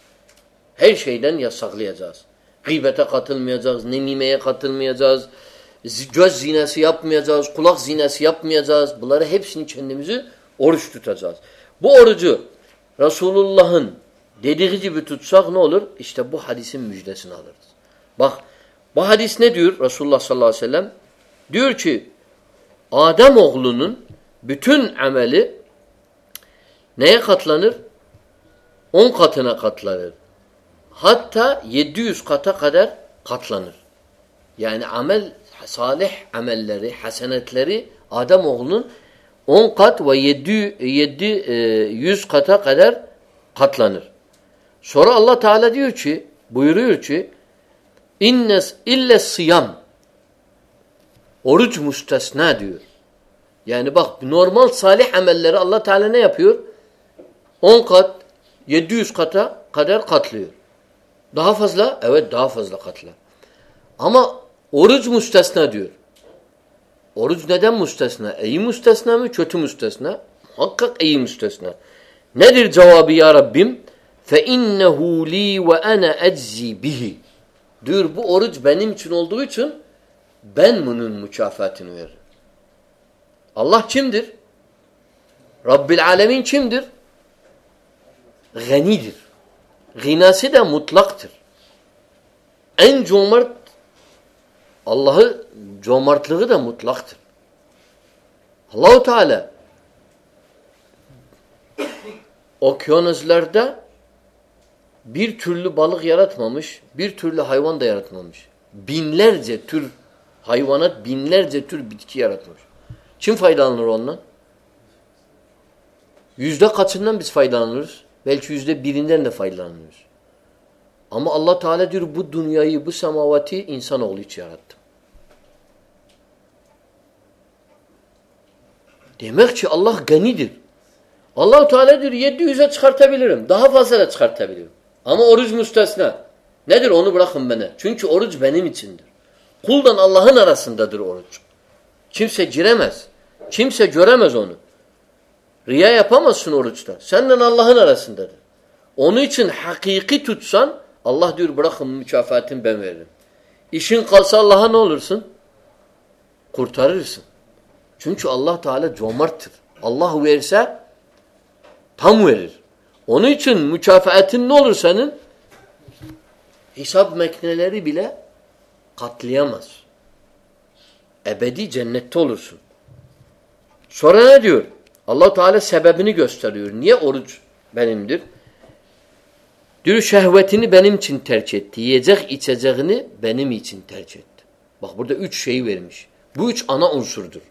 S1: Her şeyden yasaklayacağız. Gıybete katılmayacağız, nemimeye katılmayacağız, göz zinesi yapmayacağız, kulak zinesi yapmayacağız. Bunları hepsini kendimizi oruç tutacağız. Bu orucu Resulullah'ın dediği gibi tutsak ne olur? İşte bu hadisin müjdesini alırız. Bak bu hadis ne diyor Resulullah sallallahu aleyhi ve sellem? Diyor ki Adem oğlunun bütün ameli neye katlanır? On katına katlanır. Hatta 700 kata kadar katlanır. Yani amel, salih amelleri, hasenetleri Adem oğlunun 10 kat ve 7, 7 100 kata kadar katlanır. Sonra Allah Teala diyor ki, buyuruyor ki innes ille sıyam oruç müstesna diyor. Yani bak normal salih amelleri Allah Teala ne yapıyor? 10 kat 700 kata kadar katlıyor. Daha fazla? Evet daha fazla katla. Ama oruç müstesna diyor. Oruç neden müstesna? İyi müstesna mı? Kötü müstesna? Muhakkak iyi müstesna. Nedir cevabı ya Rabbim? فَاِنَّهُ لِي وَاَنَا اَجْزِي بِهِ Diyor bu oruç benim için olduğu için ben bunun mükafatını veririm. Allah kimdir? Rabbil alemin kimdir? Ganidir. Ginası da mutlaktır. En cömert Allah'ı cömertliği de mutlaktır. Allahu Teala okyanuslarda bir türlü balık yaratmamış, bir türlü hayvan da yaratmamış. Binlerce tür hayvanat, binlerce tür bitki yaratmış. Kim faydalanır ondan? Yüzde kaçından biz faydalanırız? Belki yüzde birinden de faydalanıyoruz. Ama Allah Teala diyor bu dünyayı, bu semavati insanoğlu için yarattı. Demek ki Allah ganidir. allah Teala diyor 700'e çıkartabilirim. Daha fazla da çıkartabilirim. Ama oruç müstesna. Nedir onu bırakın bana. Çünkü oruç benim içindir. Kuldan Allah'ın arasındadır oruç. Kimse giremez. Kimse göremez onu. Riya yapamazsın oruçta. Senden Allah'ın arasındadır. Onun için hakiki tutsan Allah diyor bırakın mükafatını ben veririm. İşin kalsa Allah'a ne olursun? Kurtarırsın. Çünkü Allah Teala cömerttir. Allah verirse tam verir. Onun için mükafatın ne olur senin? Hesap makineleri bile katlayamaz. Ebedi cennette olursun. Sonra ne diyor? Allah Teala sebebini gösteriyor. Niye oruç benimdir? Diyor şehvetini benim için tercih etti. Yiyecek içeceğini benim için tercih etti. Bak burada üç şey vermiş. Bu üç ana unsurdur.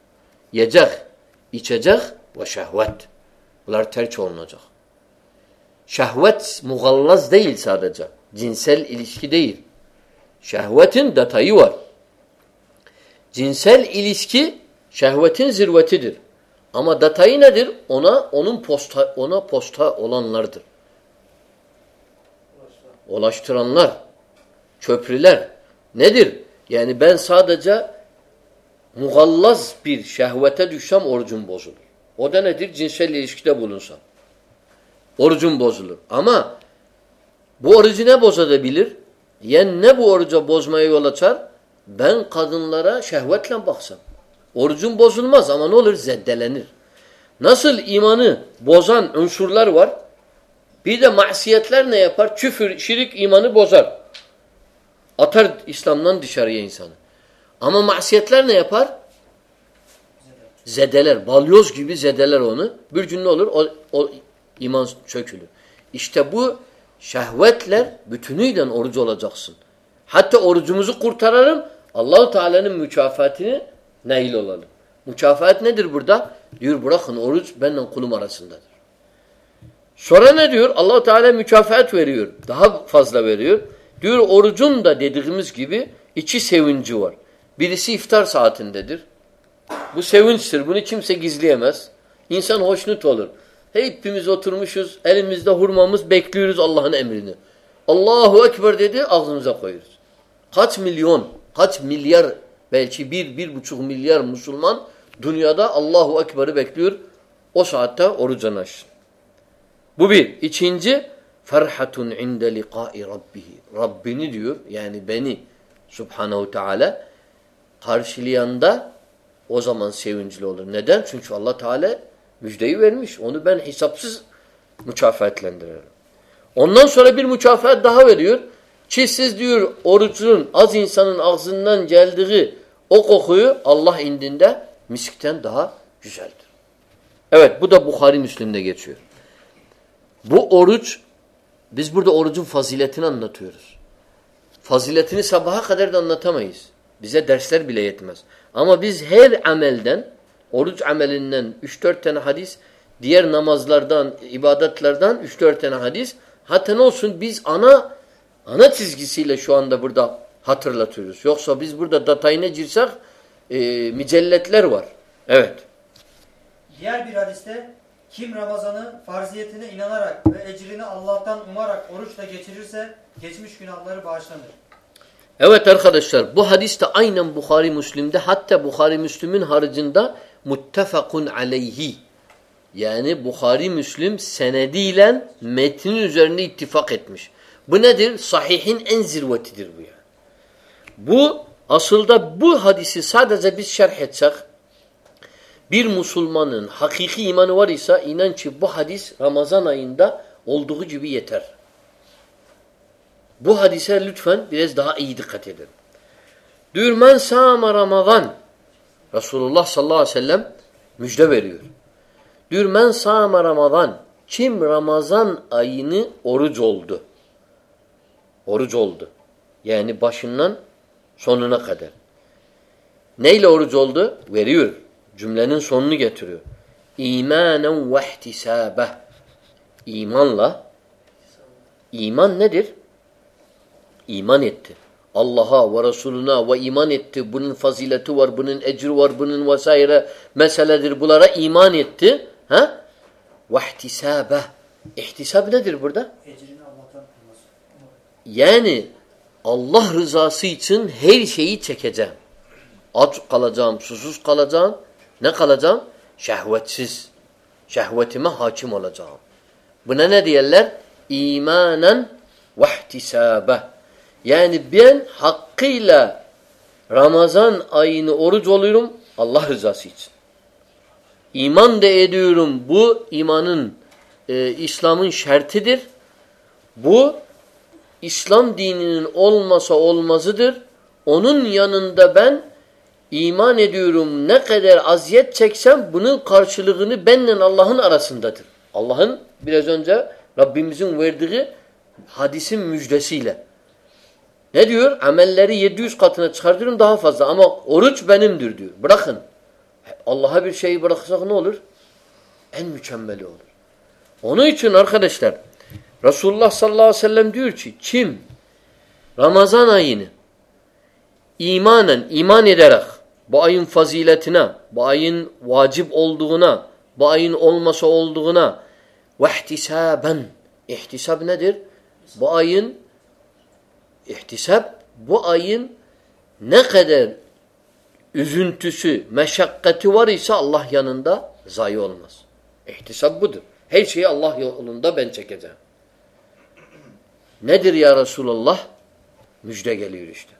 S1: Yiyecek, içecek ve şehvet. Bunlar terk olunacak. Şehvet mugallaz değil sadece. Cinsel ilişki değil. Şehvetin detayı var. Cinsel ilişki şehvetin zirvetidir. Ama detayı nedir? Ona onun posta ona posta olanlardır. Ulaştıranlar, köprüler nedir? Yani ben sadece mugallaz bir şehvete düşsem orucum bozulur. O da nedir? Cinsel ilişkide bulunsam. Orucum bozulur. Ama bu orucu ne bozabilir? Yani ne bu oruca bozmaya yol açar? Ben kadınlara şehvetle baksam. Orucum bozulmaz ama ne olur? Zeddelenir. Nasıl imanı bozan unsurlar var? Bir de masiyetler ne yapar? Küfür, şirik imanı bozar. Atar İslam'dan dışarıya insanı. Ama masiyetler ne yapar? Zedeler. Balyoz gibi zedeler onu. Bir gün ne olur? O, o iman çökülür. İşte bu şehvetler bütünüyle oruç olacaksın. Hatta orucumuzu kurtaralım. Allahu Teala'nın mükafatını nail olalım. Mükafat nedir burada? Diyor bırakın oruç benimle kulum arasındadır. Sonra ne diyor? Allahu Teala mükafat veriyor. Daha fazla veriyor. Diyor orucun da dediğimiz gibi iki sevinci var. Birisi iftar saatindedir. Bu sevinçtir. Bunu kimse gizleyemez. İnsan hoşnut olur. Hepimiz oturmuşuz. Elimizde hurmamız bekliyoruz Allah'ın emrini. Allahu Ekber dedi ağzımıza koyuyoruz. Kaç milyon, kaç milyar belki bir, bir buçuk milyar Müslüman dünyada Allahu Ekber'i bekliyor. O saatte orucan açsın. Bu bir. İkinci ferhatun inde liqai rabbihi. Rabbini diyor yani beni Subhanahu Teala karşılayanda o zaman sevinçli olur. Neden? Çünkü Allah Teala müjdeyi vermiş. Onu ben hesapsız mükafatlendiririm. Ondan sonra bir mükafat daha veriyor. Ki siz diyor orucun az insanın ağzından geldiği o kokuyu Allah indinde miskten daha güzeldir. Evet bu da Bukhari Müslim'de geçiyor. Bu oruç biz burada orucun faziletini anlatıyoruz. Faziletini sabaha kadar da anlatamayız. Bize dersler bile yetmez. Ama biz her amelden, oruç amelinden 3-4 tane hadis, diğer namazlardan, ibadetlerden 3-4 tane hadis, hatta ne olsun biz ana ana çizgisiyle şu anda burada hatırlatıyoruz. Yoksa biz burada detayına girsek e, mücelletler var. Evet.
S2: Diğer bir hadiste kim Ramazan'ı farziyetine inanarak ve ecrini Allah'tan umarak oruçla geçirirse geçmiş günahları bağışlanır.
S1: Evet arkadaşlar bu hadiste aynen Bukhari Müslim'de hatta Bukhari Müslim'in haricinde muttefakun aleyhi. Yani Bukhari Müslim senediyle metnin üzerinde ittifak etmiş. Bu nedir? Sahihin en zirvetidir bu yani. Bu asılda bu hadisi sadece biz şerh etsek bir Müslümanın hakiki imanı var ise inan ki bu hadis Ramazan ayında olduğu gibi yeter. Bu hadise lütfen biraz daha iyi dikkat edin. Diyor men sâme Ramazan Resulullah sallallahu aleyhi ve sellem müjde veriyor. Diyor men sâme Ramazan kim Ramazan ayını oruç oldu. Oruç oldu. Yani başından sonuna kadar. Neyle oruç oldu? Veriyor. Cümlenin sonunu getiriyor. İmanen ve ihtisâbeh. İmanla. İman nedir? İman etti. Allah'a ve Resuluna ve iman etti. Bunun fazileti var, bunun ecri var, bunun vesaire meseledir. Bunlara iman etti. Ha? Ve ihtisâbeh. İhtisab nedir burada?
S2: Ecrini Allah'tan bulması.
S1: Yani Allah rızası için her şeyi çekeceğim. Aç kalacağım, susuz kalacağım. Ne kalacağım? Şehvetsiz. Şehvetime hakim olacağım. Buna ne diyorlar? İmanen ve ihtisabe. Yani ben hakkıyla Ramazan ayını oruç oluyorum Allah rızası için. İman da ediyorum. Bu imanın, e, İslam'ın şertidir. Bu İslam dininin olmasa olmazıdır. Onun yanında ben iman ediyorum ne kadar aziyet çeksem bunun karşılığını benle Allah'ın arasındadır. Allah'ın biraz önce Rabbimizin verdiği hadisin müjdesiyle. Ne diyor? Amelleri 700 katına çıkartıyorum daha fazla ama oruç benimdir diyor. Bırakın. Allah'a bir şeyi bıraksak ne olur? En mükemmeli olur. Onun için arkadaşlar Resulullah sallallahu aleyhi ve sellem diyor ki kim Ramazan ayını imanen iman ederek bu ayın faziletine, bu ayın vacip olduğuna, bu ayın olmasa olduğuna ve ihtisaben ihtisab nedir? Bu ayın ihtisab bu ayın ne kadar üzüntüsü, meşakkati var ise Allah yanında zayi olmaz. İhtisab budur. Her şeyi Allah yolunda ben çekeceğim. Nedir ya Resulallah? Müjde geliyor işte.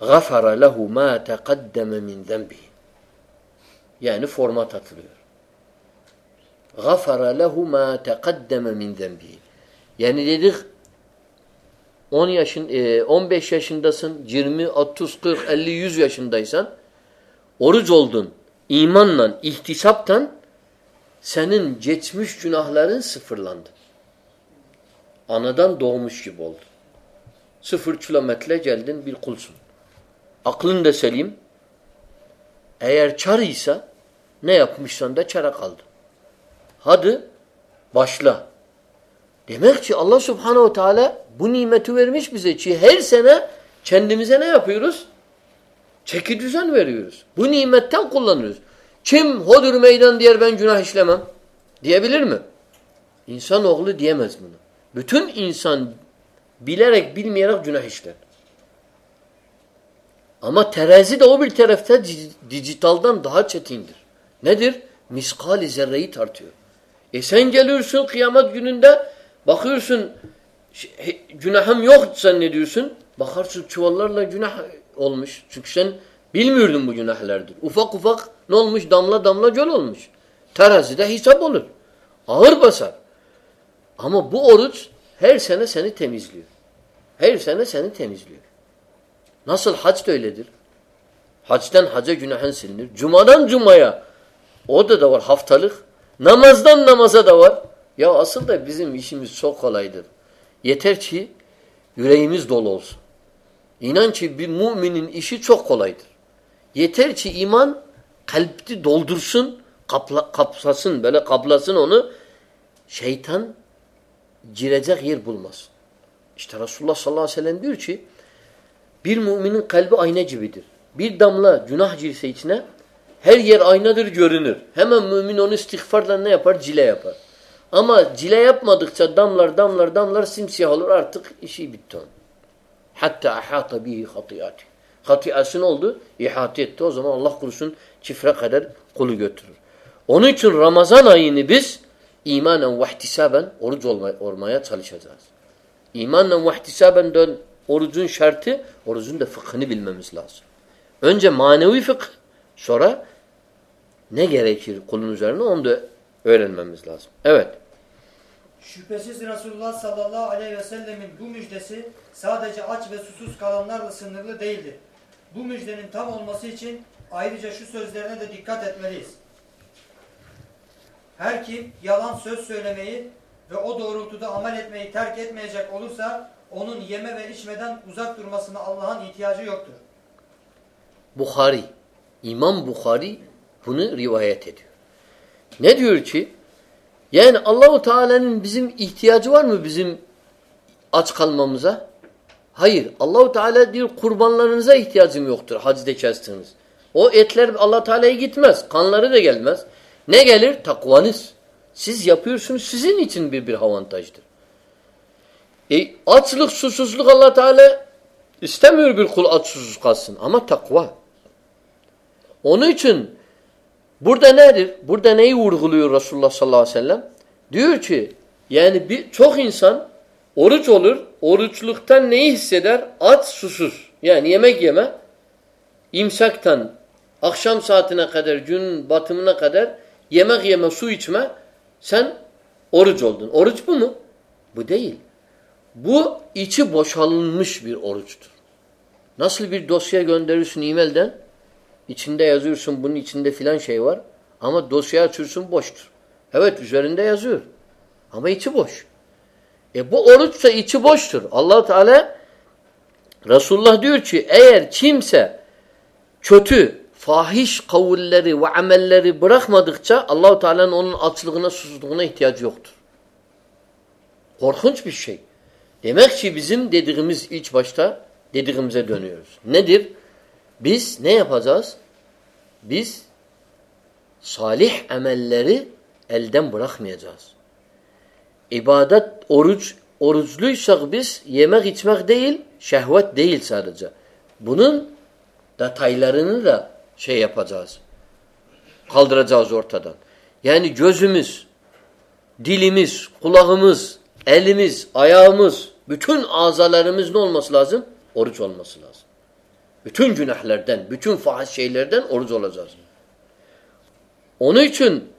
S1: غَفَرَ لَهُ مَا تَقَدَّمَ مِنْ ذَنْبِهِ Yani format atılıyor. غَفَرَ لَهُ مَا تَقَدَّمَ مِنْ ذَنْبِهِ Yani dedik 10 yaşın, 15 yaşındasın, 20, 30, 40, 50, 100 yaşındaysan oruç oldun. imanla, ihtisaptan senin geçmiş günahların sıfırlandı. Anadan doğmuş gibi oldu. Sıfır kilometre geldin bir kulsun. Aklın da selim. Eğer çar ise ne yapmışsan da çara kaldı. Hadi başla. Demek ki Allah subhanehu ve teala bu nimeti vermiş bize ki her sene kendimize ne yapıyoruz? Çeki düzen veriyoruz. Bu nimetten kullanıyoruz. Kim hodur meydan diyer ben günah işlemem? Diyebilir mi? İnsanoğlu diyemez bunu. Bütün insan bilerek bilmeyerek günah işler. Ama terazi de o bir tarafta dijitaldan daha çetindir. Nedir? Miskali zerreyi tartıyor. E sen geliyorsun kıyamet gününde bakıyorsun günahım yok zannediyorsun. Bakarsın çuvallarla günah olmuş. Çünkü sen bilmiyordun bu günahlardır. Ufak ufak ne olmuş? Damla damla göl olmuş. Terazide hesap olur. Ağır basar. Ama bu oruç her sene seni temizliyor. Her sene seni temizliyor. Nasıl hac da öyledir. Hacdan haca günahın silinir. Cumadan cumaya o da da var haftalık. Namazdan namaza da var. Ya asıl da bizim işimiz çok kolaydır. Yeter ki yüreğimiz dolu olsun. İnan ki bir müminin işi çok kolaydır. Yeter ki iman kalpti doldursun, kapla, kapsasın, böyle kaplasın onu. Şeytan girecek yer bulmaz. İşte Resulullah sallallahu aleyhi ve sellem diyor ki bir müminin kalbi ayna gibidir. Bir damla günah girse içine her yer aynadır görünür. Hemen mümin onu istiğfarla ne yapar? Cile yapar. Ama cile yapmadıkça damlar damlar damlar simsiyah olur artık işi bitti. Hatta ahata bihi hatiyati. Hatiyası ne oldu? İhate etti. O zaman Allah kurusun çifre kadar kulu götürür. Onun için Ramazan ayını biz imanen ve ihtisaben oruç olmaya çalışacağız. İmanla ve ihtisaben dön orucun şartı, orucun da fıkhını bilmemiz lazım. Önce manevi fıkh, sonra ne gerekir kulun üzerine onu da öğrenmemiz lazım. Evet.
S2: Şüphesiz Resulullah sallallahu aleyhi ve sellemin bu müjdesi sadece aç ve susuz kalanlarla sınırlı değildir. Bu müjdenin tam olması için ayrıca şu sözlerine de dikkat etmeliyiz. Her kim yalan söz söylemeyi ve o doğrultuda amel etmeyi terk etmeyecek olursa onun yeme ve içmeden uzak durmasına Allah'ın ihtiyacı yoktur.
S1: Bukhari, İmam Bukhari bunu rivayet ediyor. Ne diyor ki? Yani Allahu Teala'nın bizim ihtiyacı var mı bizim aç kalmamıza? Hayır. Allahu Teala diyor kurbanlarınıza ihtiyacım yoktur hacde kestiğiniz. O etler Allah Teala'ya gitmez. Kanları da gelmez. Ne gelir? Takvanız. Siz yapıyorsunuz sizin için bir bir avantajdır. E, açlık, susuzluk Allah Teala istemiyor bir kul aç kalsın ama takva. Onun için burada nedir? Burada neyi vurguluyor Resulullah sallallahu aleyhi ve sellem? Diyor ki yani bir çok insan oruç olur. Oruçluktan neyi hisseder? Aç, susuz. Yani yemek yeme. imsaktan akşam saatine kadar, gün batımına kadar yemek yeme, su içme. Sen oruç oldun. Oruç bu mu? Bu değil. Bu içi boşalınmış bir oruçtur. Nasıl bir dosya gönderirsin e-mailden? İçinde yazıyorsun bunun içinde filan şey var. Ama dosya açıyorsun boştur. Evet üzerinde yazıyor. Ama içi boş. E bu oruçsa içi boştur. allah Teala Resulullah diyor ki eğer kimse kötü, fahiş kavulleri ve amelleri bırakmadıkça Allahu Teala'nın onun açlığına, susuzluğuna ihtiyacı yoktur. Korkunç bir şey. Demek ki bizim dediğimiz ilk başta dediğimize dönüyoruz. Nedir? Biz ne yapacağız? Biz salih emelleri elden bırakmayacağız. İbadet, oruç, oruçluysak biz yemek içmek değil, şehvet değil sadece. Bunun detaylarını da şey yapacağız. Kaldıracağız ortadan. Yani gözümüz, dilimiz, kulağımız, elimiz, ayağımız, bütün azalarımız ne olması lazım? Oruç olması lazım. Bütün günahlardan, bütün fahiş şeylerden oruç olacağız. Onun için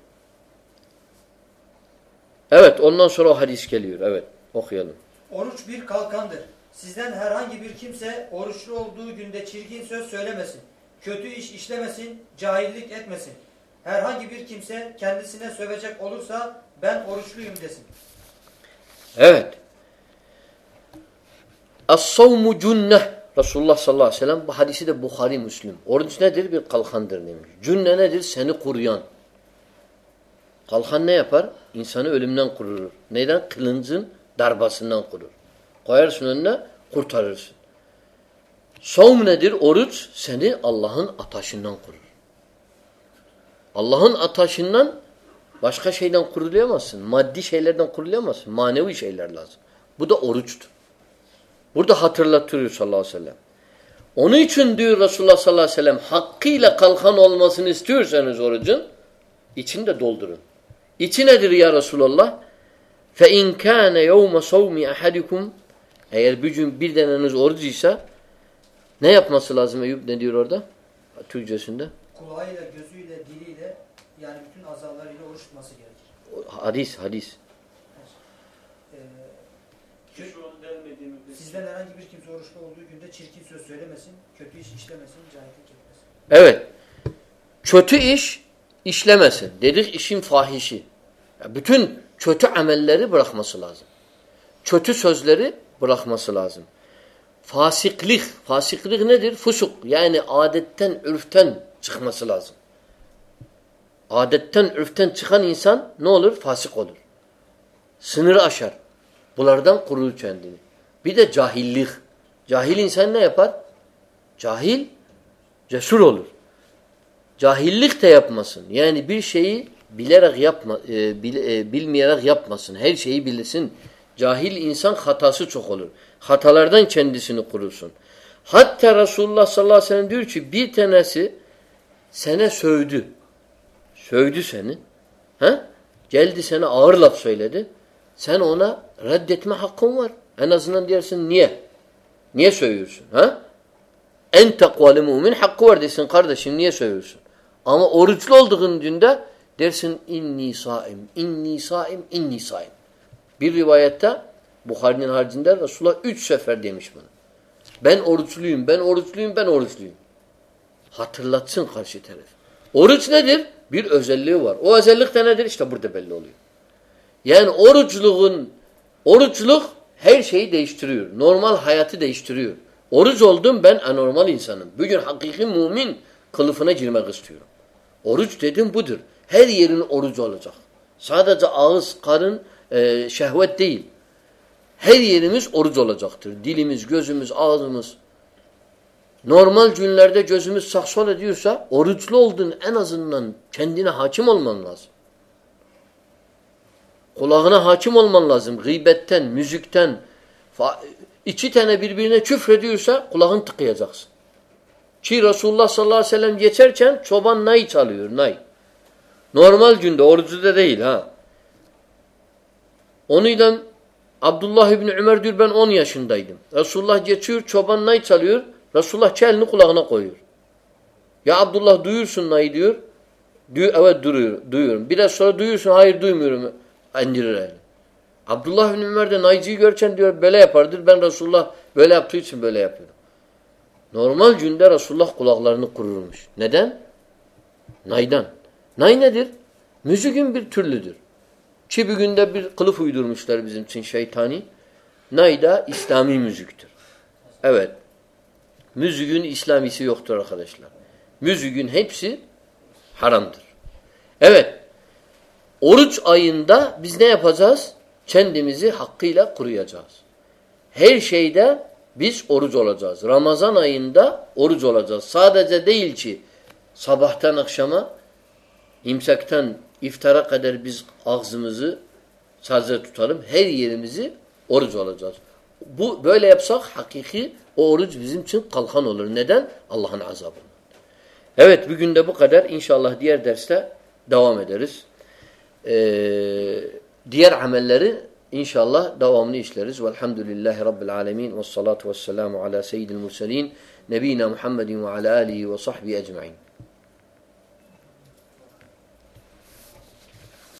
S1: evet ondan sonra o hadis geliyor. Evet okuyalım.
S2: Oruç bir kalkandır. Sizden herhangi bir kimse oruçlu olduğu günde çirkin söz söylemesin. Kötü iş işlemesin, cahillik etmesin. Herhangi bir kimse kendisine sövecek olursa ben oruçluyum desin.
S1: Evet. As-savmu cunneh. Resulullah sallallahu aleyhi ve sellem bu hadisi de Bukhari Müslüm. Oruç nedir? Bir kalkandır demiş. Cünne nedir? Seni kuruyan. Kalkan ne yapar? İnsanı ölümden kurur. Neyden? Kılıncın darbasından kurur. Koyarsın önüne kurtarırsın. Savm nedir? Oruç seni Allah'ın ataşından kurur. Allah'ın ataşından başka şeyden kurulayamazsın. Maddi şeylerden kurulayamazsın. Manevi şeyler lazım. Bu da oruçtur. Burada hatırlatıyor sallallahu aleyhi ve sellem. Onun için diyor Resulullah sallallahu aleyhi ve sellem hakkıyla kalkan olmasını istiyorsanız orucun içini de doldurun. İçi nedir ya Resulallah? فَاِنْ كَانَ يَوْمَ صَوْمِ اَحَدِكُمْ Eğer bir gün bir deneniz orucuysa ne yapması lazım Eyüp ne diyor orada? Türkçesinde.
S2: Kulağıyla, gözüyle, diliyle yani bütün azalarıyla oruç tutması gerekir.
S1: Hadis, hadis.
S2: Ee, sizden herhangi bir kimse oruçlu olduğu günde çirkin söz söylemesin, kötü iş işlemesin, cahillik etmesin.
S1: Evet. Kötü iş işlemesin. Dedik işin fahişi. Bütün kötü amelleri bırakması lazım. Kötü sözleri bırakması lazım. Fasiklik. Fasiklik nedir? Fusuk. Yani adetten, ürften çıkması lazım. Adetten, ürften çıkan insan ne olur? Fasık olur. Sınırı aşar. Bunlardan kurur kendini. Bir de cahillik. Cahil insan ne yapar? Cahil cesur olur. Cahillik de yapmasın. Yani bir şeyi bilerek yapma, e, bil, e, bilmeyerek yapmasın. Her şeyi bilsin. Cahil insan hatası çok olur. Hatalardan kendisini kurusun. Hatta Resulullah sallallahu aleyhi ve sellem diyor ki bir tanesi sene sövdü. Sövdü seni. Ha? Geldi sana ağır laf söyledi. Sen ona reddetme hakkın var. En azından dersin niye? Niye sövüyorsun? Ha? En takvalı mümin hakkı var desin kardeşim niye söylüyorsun? Ama oruçlu olduğun günde dersin inni saim, inni saim, inni saim. Bir rivayette Bukhari'nin haricinde Resulullah üç sefer demiş bunu. Ben oruçluyum, ben oruçluyum, ben oruçluyum. Hatırlatsın karşı taraf. Oruç nedir? Bir özelliği var. O özellik de nedir? İşte burada belli oluyor. Yani oruçluğun, oruçluk her şeyi değiştiriyor. Normal hayatı değiştiriyor. Oruç oldum ben anormal insanım. Bugün hakiki mümin kılıfına girmek istiyorum. Oruç dedim budur. Her yerin oruç olacak. Sadece ağız, karın, e, şehvet değil. Her yerimiz oruç olacaktır. Dilimiz, gözümüz, ağzımız. Normal günlerde gözümüz saksol ediyorsa oruçlu olduğun en azından kendine hakim olman lazım. Kulağına hakim olman lazım. Gıybetten, müzikten. iki tane birbirine küfrediyorsa kulağını tıkayacaksın. Ki Resulullah sallallahu aleyhi ve sellem geçerken çoban nay çalıyor, nay. Normal günde, orucuda değil ha. Onuyla Abdullah İbni Ömer diyor ben 10 yaşındaydım. Resulullah geçiyor, çoban nay çalıyor. Resulullah çelini kulağına koyuyor. Ya Abdullah duyursun nay diyor. Duy evet duruyor, duyuyorum. Biraz sonra duyuyorsun, hayır duymuyorum. İndirir elini. Abdullah bin Ömer de naycıyı görken diyor böyle yapardır. Ben Resulullah böyle yaptığı için böyle yapıyorum. Normal günde Resulullah kulaklarını kururmuş. Neden? Naydan. Nay nedir? Müzikin bir türlüdür. Ki bir günde bir kılıf uydurmuşlar bizim için şeytani. Nay da İslami müziktir. Evet. Müziğin İslamisi yoktur arkadaşlar. Müziğin hepsi haramdır. Evet. Oruç ayında biz ne yapacağız? kendimizi hakkıyla koruyacağız. Her şeyde biz oruç olacağız. Ramazan ayında oruç olacağız. Sadece değil ki sabahtan akşama imsaktan iftara kadar biz ağzımızı sadece tutalım. Her yerimizi oruç olacağız. Bu böyle yapsak hakiki o oruç bizim için kalkan olur. Neden? Allah'ın azabından. Evet bugün de bu kadar. İnşallah diğer derste devam ederiz. Ee, diğer amelleri inşallah devamlı işleriz. Velhamdülillahi Rabbil alemin. Ve salatu ve selamu ala seyyidil murselin. Nebina Muhammedin ve ala alihi ve sahbihi ecmain.